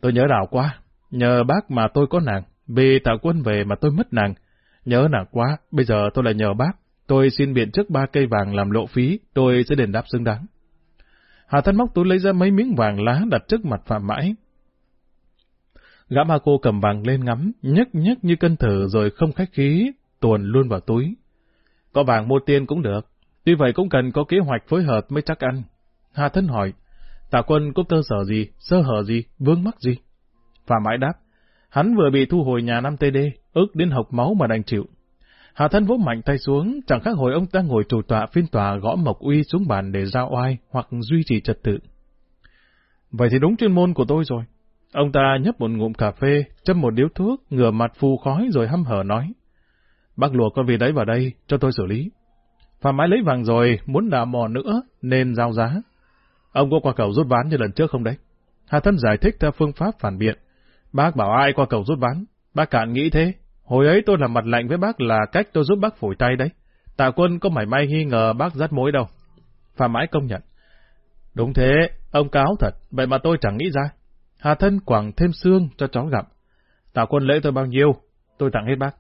Tôi nhớ đảo quá, nhờ bác mà tôi có nàng, vì tạo quân về mà tôi mất nàng. Nhớ nàng quá, bây giờ tôi lại nhờ bác, tôi xin biện trước ba cây vàng làm lộ phí, tôi sẽ đền đáp xứng đáng. Hà Thân móc túi lấy ra mấy miếng vàng lá đặt trước mặt Phạm Mãi. Gã ma cô cầm vàng lên ngắm, nhấc nhấc như cân thử rồi không khách khí, tuồn luôn vào túi. Có vàng mua tiền cũng được, tuy vậy cũng cần có kế hoạch phối hợp mới chắc ăn. Hà Thân hỏi, Tạ quân có cơ sở gì, sơ hở gì, vướng mắc gì? Phạm Mãi đáp, hắn vừa bị thu hồi nhà 5 TD, ước đến học máu mà đành chịu. Hà thân vỗ mạnh tay xuống, chẳng khác hồi ông ta ngồi chủ tọa phiên tòa gõ Mộc Uy xuống bàn để giao oai hoặc duy trì trật tự. Vậy thì đúng chuyên môn của tôi rồi. Ông ta nhấp một ngụm cà phê, châm một điếu thuốc, ngửa mặt phù khói rồi hăm hở nói. Bác lùa con vịt đấy vào đây, cho tôi xử lý. Phạm mãi lấy vàng rồi, muốn đào mò nữa, nên giao giá. Ông có qua cầu rút ván như lần trước không đấy? Hà thân giải thích theo phương pháp phản biện. Bác bảo ai qua cầu rút ván? Bác cạn nghĩ thế, Hồi ấy tôi làm mặt lạnh với bác là cách tôi giúp bác phủi tay đấy. Tạ quân có mảy may nghi ngờ bác dắt mối đâu. Phạm mãi công nhận. Đúng thế, ông cáo thật, vậy mà tôi chẳng nghĩ ra. Hà thân quẳng thêm xương cho chó gặp. Tạ quân lễ tôi bao nhiêu, tôi tặng hết bác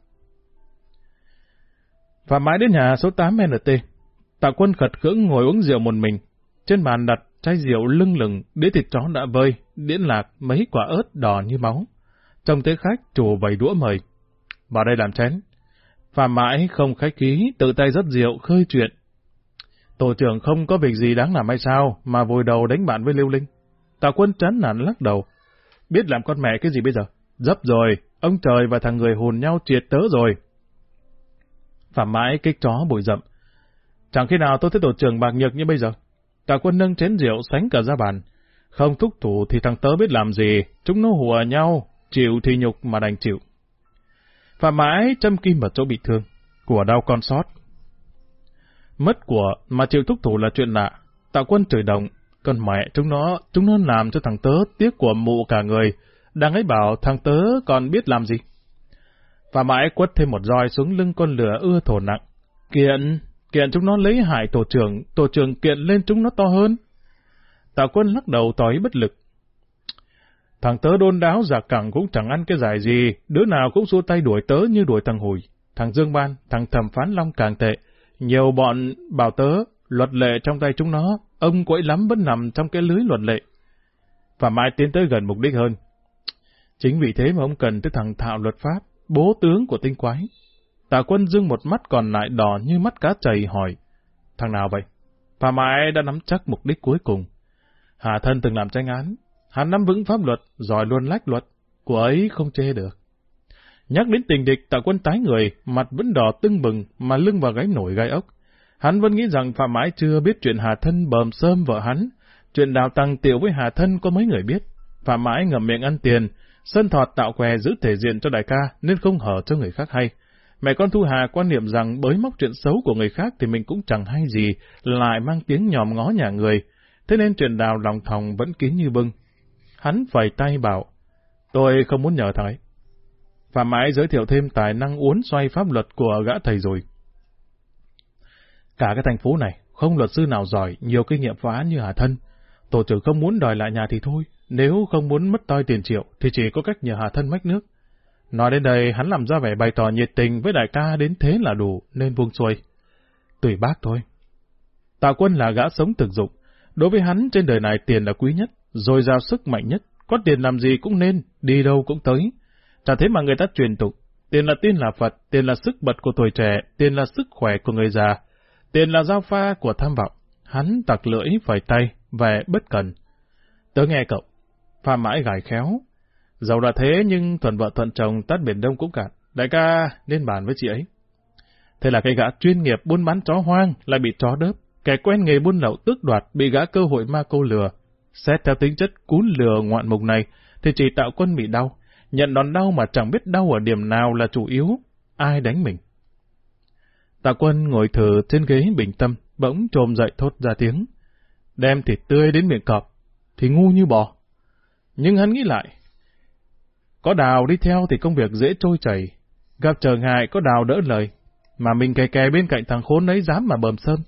và mãi đến nhà số 8 NT. Tạ quân khật khưỡng ngồi uống rượu một mình. Trên bàn đặt chai rượu lưng lừng, đĩa thịt chó đã vơi, điễn lạc mấy quả ớt đỏ như máu. Trong tế khách, chủ vầy đũa mời vào đây làm chén. và mãi không khách khí, tự tay rất rượu, khơi chuyện. Tổ trưởng không có việc gì đáng làm hay sao, mà vùi đầu đánh bạn với Lưu Linh. Tạ quân chán nản lắc đầu. Biết làm con mẹ cái gì bây giờ? Dấp rồi, ông trời và thằng người hùn nhau triệt tớ rồi. Phạm mãi kích chó bụi rậm. Chẳng khi nào tôi thấy tổ trưởng bạc nhược như bây giờ. Cả quân nâng chén rượu sánh cả ra bàn. Không thúc thủ thì thằng tớ biết làm gì, chúng nó hùa nhau, chịu thì nhục mà đành chịu. Phạm mãi châm kim vào chỗ bị thương, của đau con sót. Mất của mà chịu thúc thủ là chuyện lạ. Tạo quân trời động, con mẹ chúng nó, chúng nó làm cho thằng tớ tiếc của mụ cả người. Đang ấy bảo thằng tớ còn biết làm gì và mãi quất thêm một roi xuống lưng con lửa ưa thổ nặng. Kiện, kiện chúng nó lấy hại tổ trưởng, tổ trưởng kiện lên chúng nó to hơn. tào quân lắc đầu tỏ ý bất lực. Thằng tớ đôn đáo giả cẳng cũng chẳng ăn cái giải gì, đứa nào cũng xua tay đuổi tớ như đuổi thằng Hùi. Thằng Dương Ban, thằng Thẩm Phán Long càng tệ. Nhiều bọn bảo tớ, luật lệ trong tay chúng nó, ông quậy lắm vẫn nằm trong cái lưới luật lệ. Và mãi tiến tới gần mục đích hơn. Chính vì thế mà ông cần tới thằng Thạo luật pháp, bố tướng của tinh quái. Tạ quân dương một mắt còn lại đỏ như mắt cá chày hỏi. Thằng nào vậy? Phạm mãi đã nắm chắc mục đích cuối cùng. Hà thân từng làm tranh án, Hắn nắm vững pháp luật, giỏi luôn lách luật, của ấy không chê được. Nhắc đến tình địch, tạ quân tái người, mặt vẫn đỏ tưng bừng, mà lưng vào gáy nổi gai ốc. Hắn vẫn nghĩ rằng Phạm Mãi chưa biết chuyện Hà Thân bờm sơm vợ hắn, chuyện đào tăng tiểu với Hà Thân có mấy người biết. Phạm Mãi ngậm miệng ăn tiền, Sơn Thọt tạo què giữ thể diện cho đại ca nên không hở cho người khác hay. Mẹ con Thu Hà quan niệm rằng bới móc chuyện xấu của người khác thì mình cũng chẳng hay gì, lại mang tiếng nhòm ngó nhà người. Thế nên chuyện đào lòng thòng vẫn kín như bưng. Hắn phẩy tay bảo, tôi không muốn nhờ thằng ấy. Phạm Mãi giới thiệu thêm tài năng uốn xoay pháp luật của gã thầy rồi. Cả cái thành phố này, không luật sư nào giỏi, nhiều kinh nghiệm phá như Hà Thân. Tổ trưởng không muốn đòi lại nhà thì thôi, nếu không muốn mất toi tiền triệu thì chỉ có cách nhờ Hà Thân mách nước. Nói đến đây, hắn làm ra vẻ bày tỏ nhiệt tình với đại ca đến thế là đủ, nên buông xuôi. Tùy bác thôi. Tạ quân là gã sống thực dụng. Đối với hắn, trên đời này tiền là quý nhất, rồi giao sức mạnh nhất. Có tiền làm gì cũng nên, đi đâu cũng tới. Chả thế mà người ta truyền tục. Tiền là tin là Phật, tiền là sức bật của tuổi trẻ, tiền là sức khỏe của người già. Tiền là giao pha của tham vọng. Hắn tặc lưỡi phải tay, vẻ bất cần. Tớ nghe cậu. Pha mãi gài khéo, Giàu là thế nhưng thuần vợ thuận chồng tắt biển đông cũng cạn. Đại ca nên bàn với chị ấy. Thế là cái gã chuyên nghiệp buôn bán chó hoang lại bị chó đớp. Kẻ quen nghề buôn lậu tước đoạt bị gã cơ hội ma cô lừa. Xét theo tính chất cún lừa ngoạn mục này thì chỉ tạo quân bị đau. Nhận đòn đau mà chẳng biết đau ở điểm nào là chủ yếu. Ai đánh mình? Tạ quân ngồi thử trên ghế bình tâm, bỗng trồm dậy thốt ra tiếng. Đem thịt tươi đến miệng cọp, thì ngu như bò. Nhưng hắn nghĩ lại, có đào đi theo thì công việc dễ trôi chảy. Gặp trở ngại có đào đỡ lời. Mà mình kè kè bên cạnh thằng khốn ấy dám mà bầm sơn.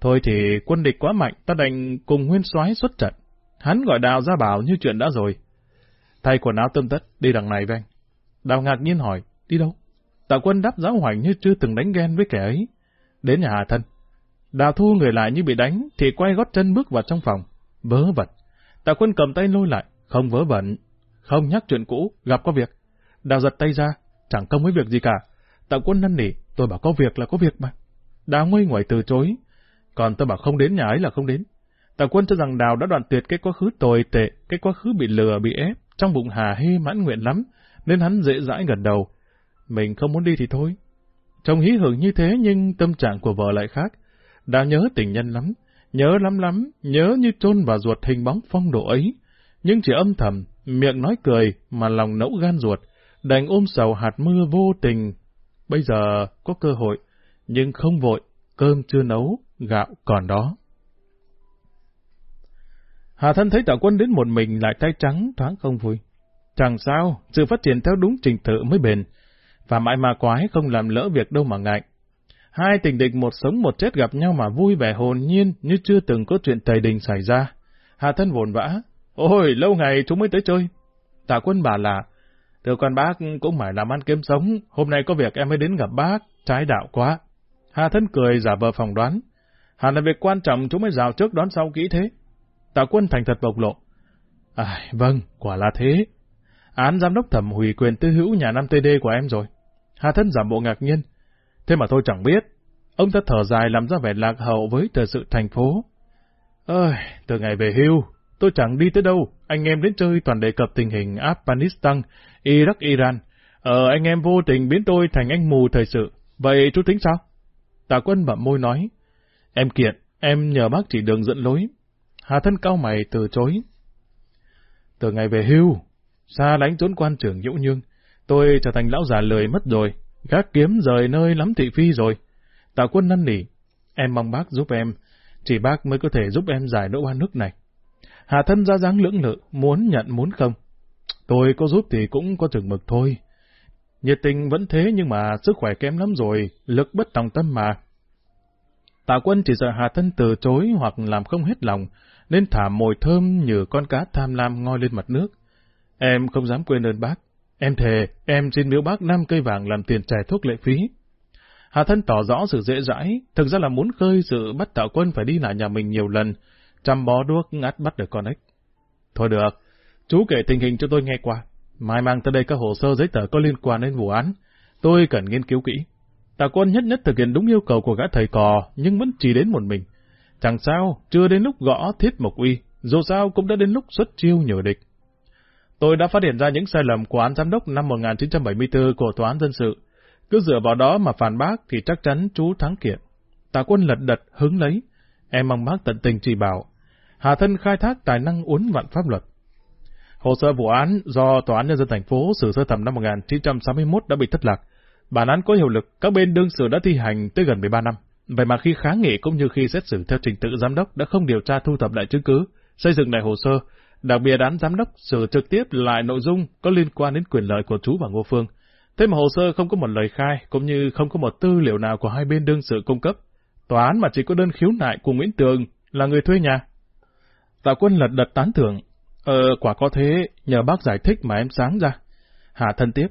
Thôi thì quân địch quá mạnh, ta đành cùng nguyên soái xuất trận. Hắn gọi đào ra bảo như chuyện đã rồi. Thay quần áo tâm tất, đi đằng này với anh. Đào ngạc nhiên hỏi, đi đâu? Tạ quân đáp giáo hoành như chưa từng đánh ghen với kẻ ấy. Đến nhà Hà Thân. Đào thu người lại như bị đánh, thì quay gót chân bước vào trong phòng. Vớ vẩn. Tạ quân cầm tay lôi lại, không vớ vẩn, không nhắc chuyện cũ, gặp có việc. Đào giật tay ra, chẳng công với việc gì cả. Tạo quân năn nỉ, tôi bảo có việc là có việc mà. Đào ngây ngoài từ chối, còn tôi bảo không đến nhà ấy là không đến. Tạo quân cho rằng Đào đã đoạn tuyệt cái quá khứ tồi tệ, cái quá khứ bị lừa, bị ép, trong bụng hà hê mãn nguyện lắm, nên hắn dễ dãi gần đầu. Mình không muốn đi thì thôi. Trông hí hưởng như thế nhưng tâm trạng của vợ lại khác. Đào nhớ tình nhân lắm, nhớ lắm lắm, nhớ như chôn vào ruột hình bóng phong độ ấy. Nhưng chỉ âm thầm, miệng nói cười mà lòng nẫu gan ruột, đành ôm sầu hạt mưa vô tình. Bây giờ có cơ hội, nhưng không vội, cơm chưa nấu, gạo còn đó. Hà thân thấy tạ quân đến một mình lại tay trắng thoáng không vui. Chẳng sao, sự phát triển theo đúng trình tự mới bền, và mãi mà quái không làm lỡ việc đâu mà ngại. Hai tình địch một sống một chết gặp nhau mà vui vẻ hồn nhiên như chưa từng có chuyện tày đình xảy ra. Hà thân vồn vã, Ôi, lâu ngày chúng mới tới chơi. Tạ quân bà là, thưa quan bác cũng phải làm ăn kiếm sống, hôm nay có việc em mới đến gặp bác, trái đạo quá. Hà thân cười giả vờ phòng đoán. Hà là việc quan trọng chúng mới rào trước đón sau kỹ thế. Tạ quân thành thật bộc lộ. À, vâng, quả là thế. Án giám đốc thẩm hủy quyền tư hữu nhà 5 TD của em rồi. Hà thân giảm bộ ngạc nhiên. Thế mà tôi chẳng biết. Ông ta thở dài làm ra vẻ lạc hậu với thời sự thành phố. Ơi, từ ngày về hưu, Tôi chẳng đi tới đâu, anh em đến chơi toàn đề cập tình hình Afghanistan, Iraq, Iran. Ờ, anh em vô tình biến tôi thành anh mù thời sự. Vậy chú tính sao? Tạ quân bậm môi nói. Em kiện, em nhờ bác chỉ đường dẫn lối. Hà thân cao mày từ chối. Từ ngày về hưu, xa lánh trốn quan trưởng Dũng Nhương, tôi trở thành lão già lười mất rồi, gác kiếm rời nơi lắm thị phi rồi. Tạ quân năn nỉ, em mong bác giúp em, chỉ bác mới có thể giúp em giải nỗi oan nước này. Hà thân ra dáng lưỡng lự, muốn nhận muốn không. Tôi có giúp thì cũng có chừng mực thôi. Nhiệt tình vẫn thế nhưng mà sức khỏe kém lắm rồi, lực bất tòng tâm mà. Tạ quân chỉ sợ Hà thân từ chối hoặc làm không hết lòng, nên thả mồi thơm như con cá tham lam ngoi lên mặt nước. Em không dám quên ơn bác. Em thề, em xin miếu bác năm cây vàng làm tiền trả thuốc lệ phí. Hà thân tỏ rõ sự dễ dãi, thực ra là muốn khơi sự bắt Tạ quân phải đi lại nhà mình nhiều lần, chăm bó đuốc ngắt bắt được con ếch. Thôi được, chú kể tình hình cho tôi nghe qua. Mai mang tới đây các hồ sơ giấy tờ có liên quan đến vụ án. Tôi cần nghiên cứu kỹ. Tạ quân nhất nhất thực hiện đúng yêu cầu của gã thầy cò, nhưng vẫn chỉ đến một mình. Chẳng sao, chưa đến lúc gõ thiết mộc uy, dù sao cũng đã đến lúc xuất chiêu nhờ địch. Tôi đã phát hiện ra những sai lầm của án giám đốc năm 1974 của Tòa án Dân sự. Cứ dựa vào đó mà phản bác thì chắc chắn chú thắng kiện. Tạ quân lật đật hứng lấy. Em mong bác tận tình chỉ bảo, Hà Thân khai thác tài năng uốn vặn pháp luật. Hồ sơ vụ án do Tòa án Nhân dân thành phố xử sơ thẩm năm 1961 đã bị thất lạc. Bản án có hiệu lực, các bên đương sự đã thi hành tới gần 13 năm. Vậy mà khi kháng nghị cũng như khi xét xử theo trình tự giám đốc đã không điều tra thu thập lại chứng cứ, xây dựng lại hồ sơ, đặc biệt án giám đốc xử trực tiếp lại nội dung có liên quan đến quyền lợi của chú và Ngô Phương. Thế mà hồ sơ không có một lời khai, cũng như không có một tư liệu nào của hai bên đương sự cung cấp. Tòa án mà chỉ có đơn khiếu nại của Nguyễn Tường là người thuê nhà. Tạ quân lật đật tán thưởng. Ờ, quả có thế, nhờ bác giải thích mà em sáng ra. Hạ thân tiếp.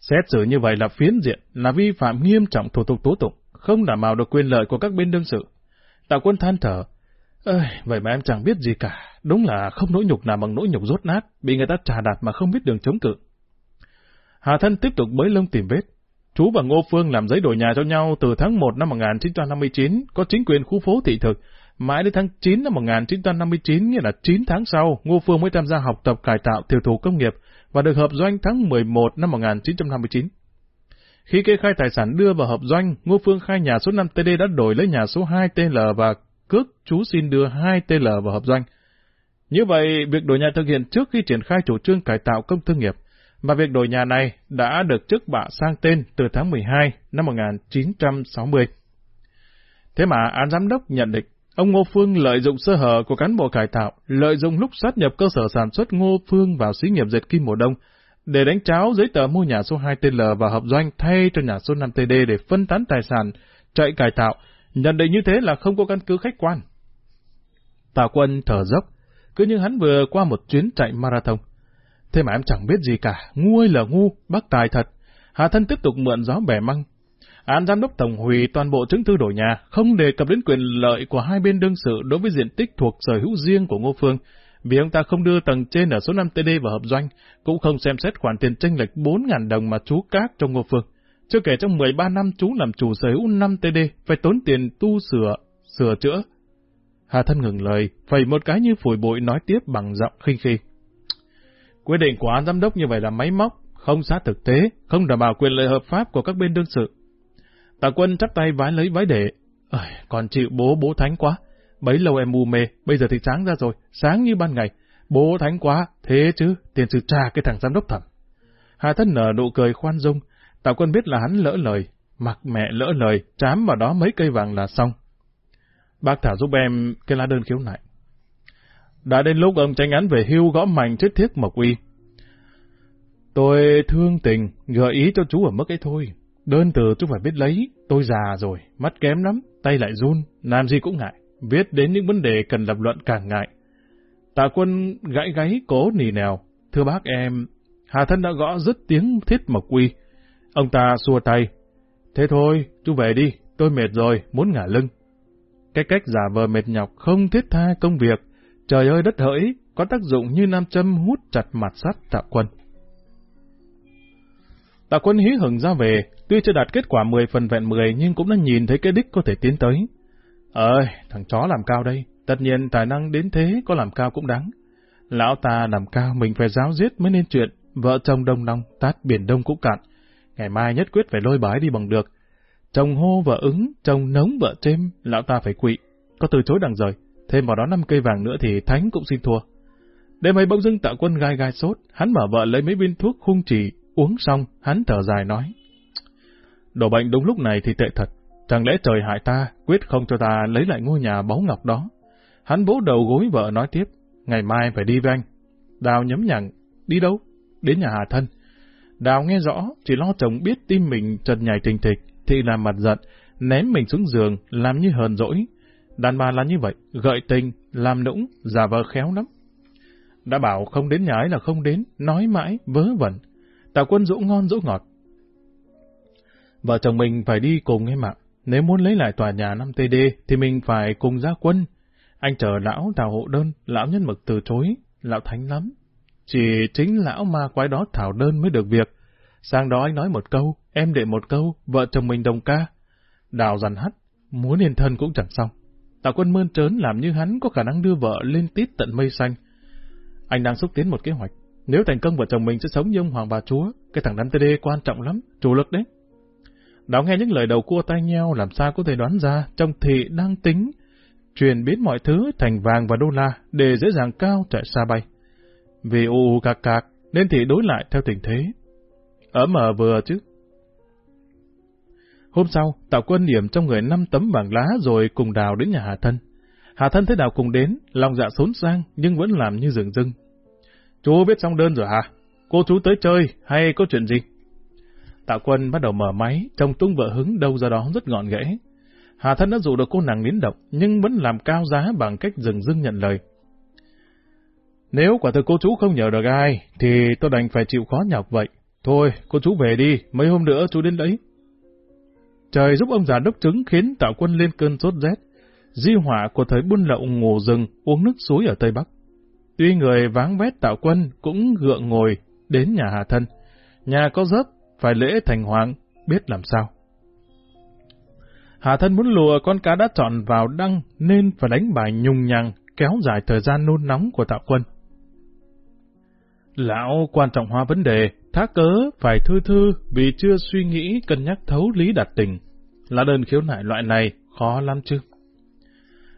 Xét xử như vậy là phiến diện, là vi phạm nghiêm trọng thủ tục tố tụng, không đảm bảo được quyền lợi của các bên đương sự. Tạ quân than thở. Ơi, vậy mà em chẳng biết gì cả. Đúng là không nỗi nhục nào bằng nỗi nhục rốt nát, bị người ta trà đạp mà không biết đường chống cự. Hà Thân tiếp tục bới lông tìm vết. Chú và Ngô Phương làm giấy đổi nhà cho nhau từ tháng 1 năm 1959, có chính quyền khu phố thị thực. Mãi đến tháng 9 năm 1959, nghĩa là 9 tháng sau, Ngô Phương mới tham gia học tập cải tạo tiểu thủ công nghiệp và được hợp doanh tháng 11 năm 1959. Khi kê khai tài sản đưa vào hợp doanh, Ngô Phương khai nhà số 5 TD đã đổi lấy nhà số 2 TL và cước chú xin đưa 2 TL vào hợp doanh. Như vậy, việc đổi nhà thực hiện trước khi triển khai chủ trương cải tạo công thương nghiệp và việc đổi nhà này đã được chức bạ sang tên từ tháng 12 năm 1960. Thế mà án giám đốc nhận định, ông Ngô Phương lợi dụng sơ hở của cán bộ cải tạo, lợi dụng lúc sát nhập cơ sở sản xuất Ngô Phương vào xí nghiệp dệt kim mùa đông, để đánh cháo giấy tờ mua nhà số 2 TL và hợp doanh thay cho nhà số 5 TD để phân tán tài sản, chạy cải tạo, nhận định như thế là không có căn cứ khách quan. Tào quân thở dốc, cứ như hắn vừa qua một chuyến chạy marathon. Thế mà em chẳng biết gì cả, ngu ơi là ngu, bác tài thật. Hà Thân tiếp tục mượn gió bẻ măng. Án giám đốc tổng hủy toàn bộ chứng thư đổi nhà, không đề cập đến quyền lợi của hai bên đương sự đối với diện tích thuộc sở hữu riêng của Ngô Phương, vì ông ta không đưa tầng trên ở số 5 TD vào hợp doanh, cũng không xem xét khoản tiền tranh lệch 4.000 đồng mà chú cát trong Ngô Phương. Chưa kể trong 13 năm chú làm chủ sở hữu 5 TD, phải tốn tiền tu sửa, sửa chữa. Hà Thân ngừng lời, phẩy một cái như phổi bụi nói tiếp bằng giọng khinh khi. Quyết định của án giám đốc như vậy là máy móc, không sát thực tế, không đảm bảo quyền lợi hợp pháp của các bên đương sự. Tạ quân chắp tay vái lấy vái để. Còn chịu bố bố thánh quá. Bấy lâu em mù mê, bây giờ thì sáng ra rồi, sáng như ban ngày. Bố thánh quá, thế chứ, tiền sự tra cái thằng giám đốc thẩm. Hà thân nở nụ cười khoan dung. Tạ quân biết là hắn lỡ lời, mặc mẹ lỡ lời, chám vào đó mấy cây vàng là xong. Bác Thảo giúp em cái lá đơn khiếu nại. Đã đến lúc ông tranh án về hưu gõ mạnh chết thiết Mộc Uy. Tôi thương tình, gợi ý cho chú ở mức ấy thôi. Đơn từ chú phải biết lấy, tôi già rồi, mắt kém lắm, tay lại run, làm gì cũng ngại. Viết đến những vấn đề cần lập luận càng ngại. Tạ quân gãy gáy cố nì nèo. Thưa bác em, Hà Thân đã gõ dứt tiếng thiết Mộc Uy. Ông ta xua tay. Thế thôi, chú về đi, tôi mệt rồi, muốn ngả lưng. Cái cách giả vờ mệt nhọc không thiết tha công việc, Trời ơi đất hỡi, có tác dụng như nam châm hút chặt mặt sắt tạ quân. Tạ quân hí hửng ra về, tuy chưa đạt kết quả 10 phần vẹn 10 nhưng cũng đã nhìn thấy cái đích có thể tiến tới. Ơi, thằng chó làm cao đây, tất nhiên tài năng đến thế có làm cao cũng đáng. Lão ta làm cao mình phải giáo giết mới nên chuyện, vợ chồng đông long, tát biển đông cũng cạn. Ngày mai nhất quyết phải lôi bái đi bằng được. Chồng hô vợ ứng, chồng nóng vợ chêm, lão ta phải quỵ, có từ chối đằng rời. Thêm vào đó năm cây vàng nữa thì Thánh cũng xin thua. Đêm ấy bỗng dưng tạ quân gai gai sốt, hắn mở vợ lấy mấy viên thuốc khung chỉ, uống xong, hắn thở dài nói. Đổ bệnh đúng lúc này thì tệ thật, chẳng lẽ trời hại ta, quyết không cho ta lấy lại ngôi nhà báu ngọc đó. Hắn bố đầu gối vợ nói tiếp, ngày mai phải đi với anh. Đào nhấm nhằng, đi đâu? Đến nhà Hà Thân. Đào nghe rõ, chỉ lo chồng biết tim mình trần nhảy tình thịch, thì làm mặt giận, ném mình xuống giường, làm như hờn dỗi, Đàn bà là như vậy, gợi tình, làm nũng, giả vờ khéo lắm. Đã bảo không đến nhà ấy là không đến, nói mãi, vớ vẩn. Tào quân dỗ ngon dỗ ngọt. Vợ chồng mình phải đi cùng em ạ. Nếu muốn lấy lại tòa nhà 5TD thì mình phải cùng ra quân. Anh chờ lão tào hộ đơn, lão nhân mực từ chối, lão thánh lắm. Chỉ chính lão ma quái đó thảo đơn mới được việc. Sang đó anh nói một câu, em đệ một câu, vợ chồng mình đồng ca. Đào dằn hắt, muốn yên thân cũng chẳng xong. Tạ quân mơn trớn làm như hắn có khả năng đưa vợ lên tít tận mây xanh. Anh đang xúc tiến một kế hoạch. Nếu thành công vợ chồng mình sẽ sống như ông Hoàng bà Chúa, cái thằng đám TD quan trọng lắm, chủ lực đấy. Đào nghe những lời đầu cua tay nheo làm sao có thể đoán ra trong thị đang tính chuyển biến mọi thứ thành vàng và đô la để dễ dàng cao chạy xa bay. Vì u u cạc cạc, nên thị đối lại theo tình thế. Ở mở ờ vừa chứ. Hôm sau, Tạo Quân điểm trong người năm tấm bảng lá rồi cùng Đào đến nhà Hà Thân. Hà Thân thấy Đào cùng đến, lòng dạ xốn sang nhưng vẫn làm như rừng rưng. Chú viết xong đơn rồi hả? Cô chú tới chơi hay có chuyện gì? Tạo Quân bắt đầu mở máy, trông tung vợ hứng đâu ra đó rất ngọn ghẽ. Hà Thân đã dụ được cô nàng nín độc, nhưng vẫn làm cao giá bằng cách rừng dưng nhận lời. Nếu quả thực cô chú không nhờ được ai, thì tôi đành phải chịu khó nhọc vậy. Thôi, cô chú về đi, mấy hôm nữa chú đến đấy. Trời giúp ông già đốc trứng khiến tạo quân lên cơn sốt rét. Di họa của thời buôn lậu ngủ rừng, uống nước suối ở Tây Bắc. Tuy người váng vét tạo quân cũng gượng ngồi đến nhà Hà Thân. Nhà có dấp, phải lễ thành hoàng, biết làm sao. Hà Thân muốn lùa con cá đã chọn vào đăng nên phải đánh bài nhung nhằng, kéo dài thời gian nôn nóng của tạo quân. Lão quan trọng hóa vấn đề, thác cớ phải thư thư vì chưa suy nghĩ cân nhắc thấu lý đặt tình. Là đơn khiếu nại loại này khó lắm chứ.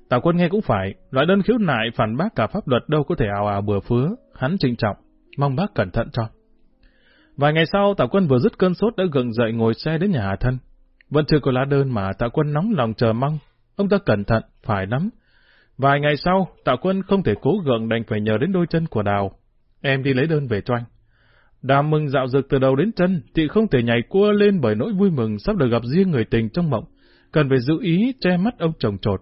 Tào quân nghe cũng phải, loại đơn khiếu nại phản bác cả pháp luật đâu có thể ảo ảo bừa phứa, hắn trịnh trọng, mong bác cẩn thận cho. Vài ngày sau, Tào quân vừa dứt cơn sốt đã gượng dậy ngồi xe đến nhà Hà Thân. Vẫn chưa có lá đơn mà Tào quân nóng lòng chờ mong, ông ta cẩn thận, phải lắm. Vài ngày sau, Tào quân không thể cố gượng đành phải nhờ đến đôi chân của Đào, Em đi lấy đơn về cho anh. Đàm mừng dạo dực từ đầu đến chân, chị không thể nhảy cua lên bởi nỗi vui mừng sắp được gặp riêng người tình trong mộng, cần phải giữ ý che mắt ông chồng trột.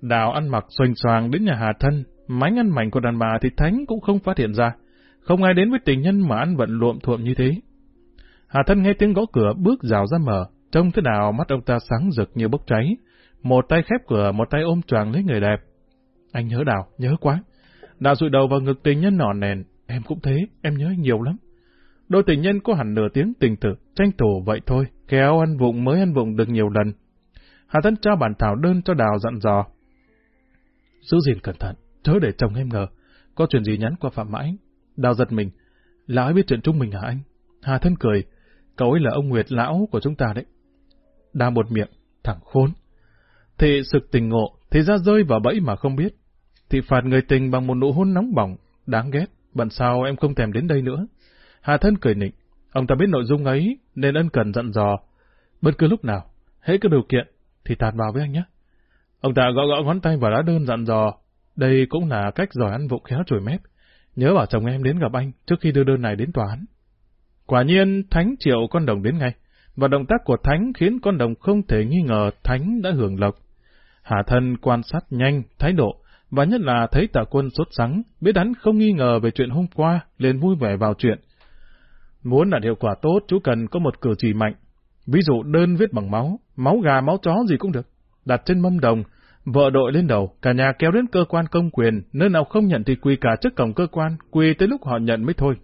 Đào ăn mặc xoành xoàng đến nhà Hà Thân, mánh ăn mảnh của đàn bà thì Thánh cũng không phát hiện ra. Không ai đến với tình nhân mà ăn vận luộm thuộm như thế. Hà Thân nghe tiếng gõ cửa bước rào ra mở, trông thế nào mắt ông ta sáng rực như bốc cháy. Một tay khép cửa, một tay ôm choàng lấy người đẹp. Anh nhớ Đào, nhớ quá. Đào rụi đầu vào ngực tình nhân nọ nền, em cũng thế, em nhớ anh nhiều lắm. Đôi tình nhân có hẳn nửa tiếng tình tự, tranh thủ vậy thôi, kéo ăn vụng mới ăn vụng được nhiều lần. Hà Thân trao bản thảo đơn cho Đào dặn dò. Giữ gìn cẩn thận, chớ để chồng em ngờ, có chuyện gì nhắn qua Phạm Mãi. Đào giật mình, là ai biết chuyện chúng mình hả anh? Hà Thân cười, cậu ấy là ông Nguyệt lão của chúng ta đấy. Đào một miệng, thẳng khốn. Thì sực tình ngộ, thì ra rơi vào bẫy mà không biết thì phạt người tình bằng một nụ hôn nóng bỏng, đáng ghét, bận sao em không thèm đến đây nữa. Hà thân cười nịnh, ông ta biết nội dung ấy, nên ân cần dặn dò. Bất cứ lúc nào, hễ có điều kiện, thì tạt vào với anh nhé. Ông ta gõ gõ ngón tay vào lá đơn dặn dò, đây cũng là cách giỏi ăn vụng khéo chổi mép. Nhớ bảo chồng em đến gặp anh trước khi đưa đơn này đến tòa án. Quả nhiên, Thánh triệu con đồng đến ngay, và động tác của Thánh khiến con đồng không thể nghi ngờ Thánh đã hưởng lộc. Hà thân quan sát nhanh, thái độ, và nhất là thấy tạ quân sốt sắng, biết hắn không nghi ngờ về chuyện hôm qua, liền vui vẻ vào chuyện. Muốn đạt hiệu quả tốt, chú cần có một cử chỉ mạnh. Ví dụ đơn viết bằng máu, máu gà, máu chó gì cũng được. Đặt trên mâm đồng, vợ đội lên đầu, cả nhà kéo đến cơ quan công quyền, nơi nào không nhận thì quỳ cả trước cổng cơ quan, quỳ tới lúc họ nhận mới thôi.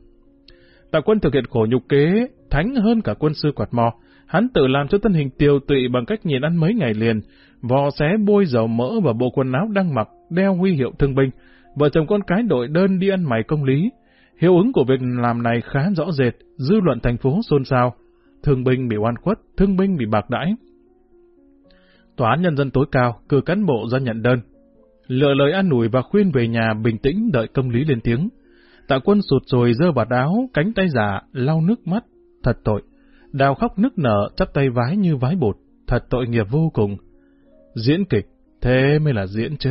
Tạ quân thực hiện khổ nhục kế, thánh hơn cả quân sư quạt mò. Hắn tự làm cho thân hình tiêu tụy bằng cách nhìn ăn mấy ngày liền, vò xé bôi dầu mỡ và bộ quần áo đang mặc, đeo huy hiệu thương binh. Vợ chồng con cái đội đơn đi ăn mày công lý. Hiệu ứng của việc làm này khá rõ rệt, dư luận thành phố xôn xao. Thương binh bị oan khuất, thương binh bị bạc đãi. Tòa án nhân dân tối cao cử cán bộ ra nhận đơn. Lựa lời an ủi và khuyên về nhà bình tĩnh đợi công lý lên tiếng. Tạ quân sụt rồi dơ vạt áo, cánh tay giả, lau nước mắt. Thật tội. Đào khóc nức nở, chắp tay vái như vái bột. Thật tội nghiệp vô cùng. Diễn kịch, thế mới là diễn chứ.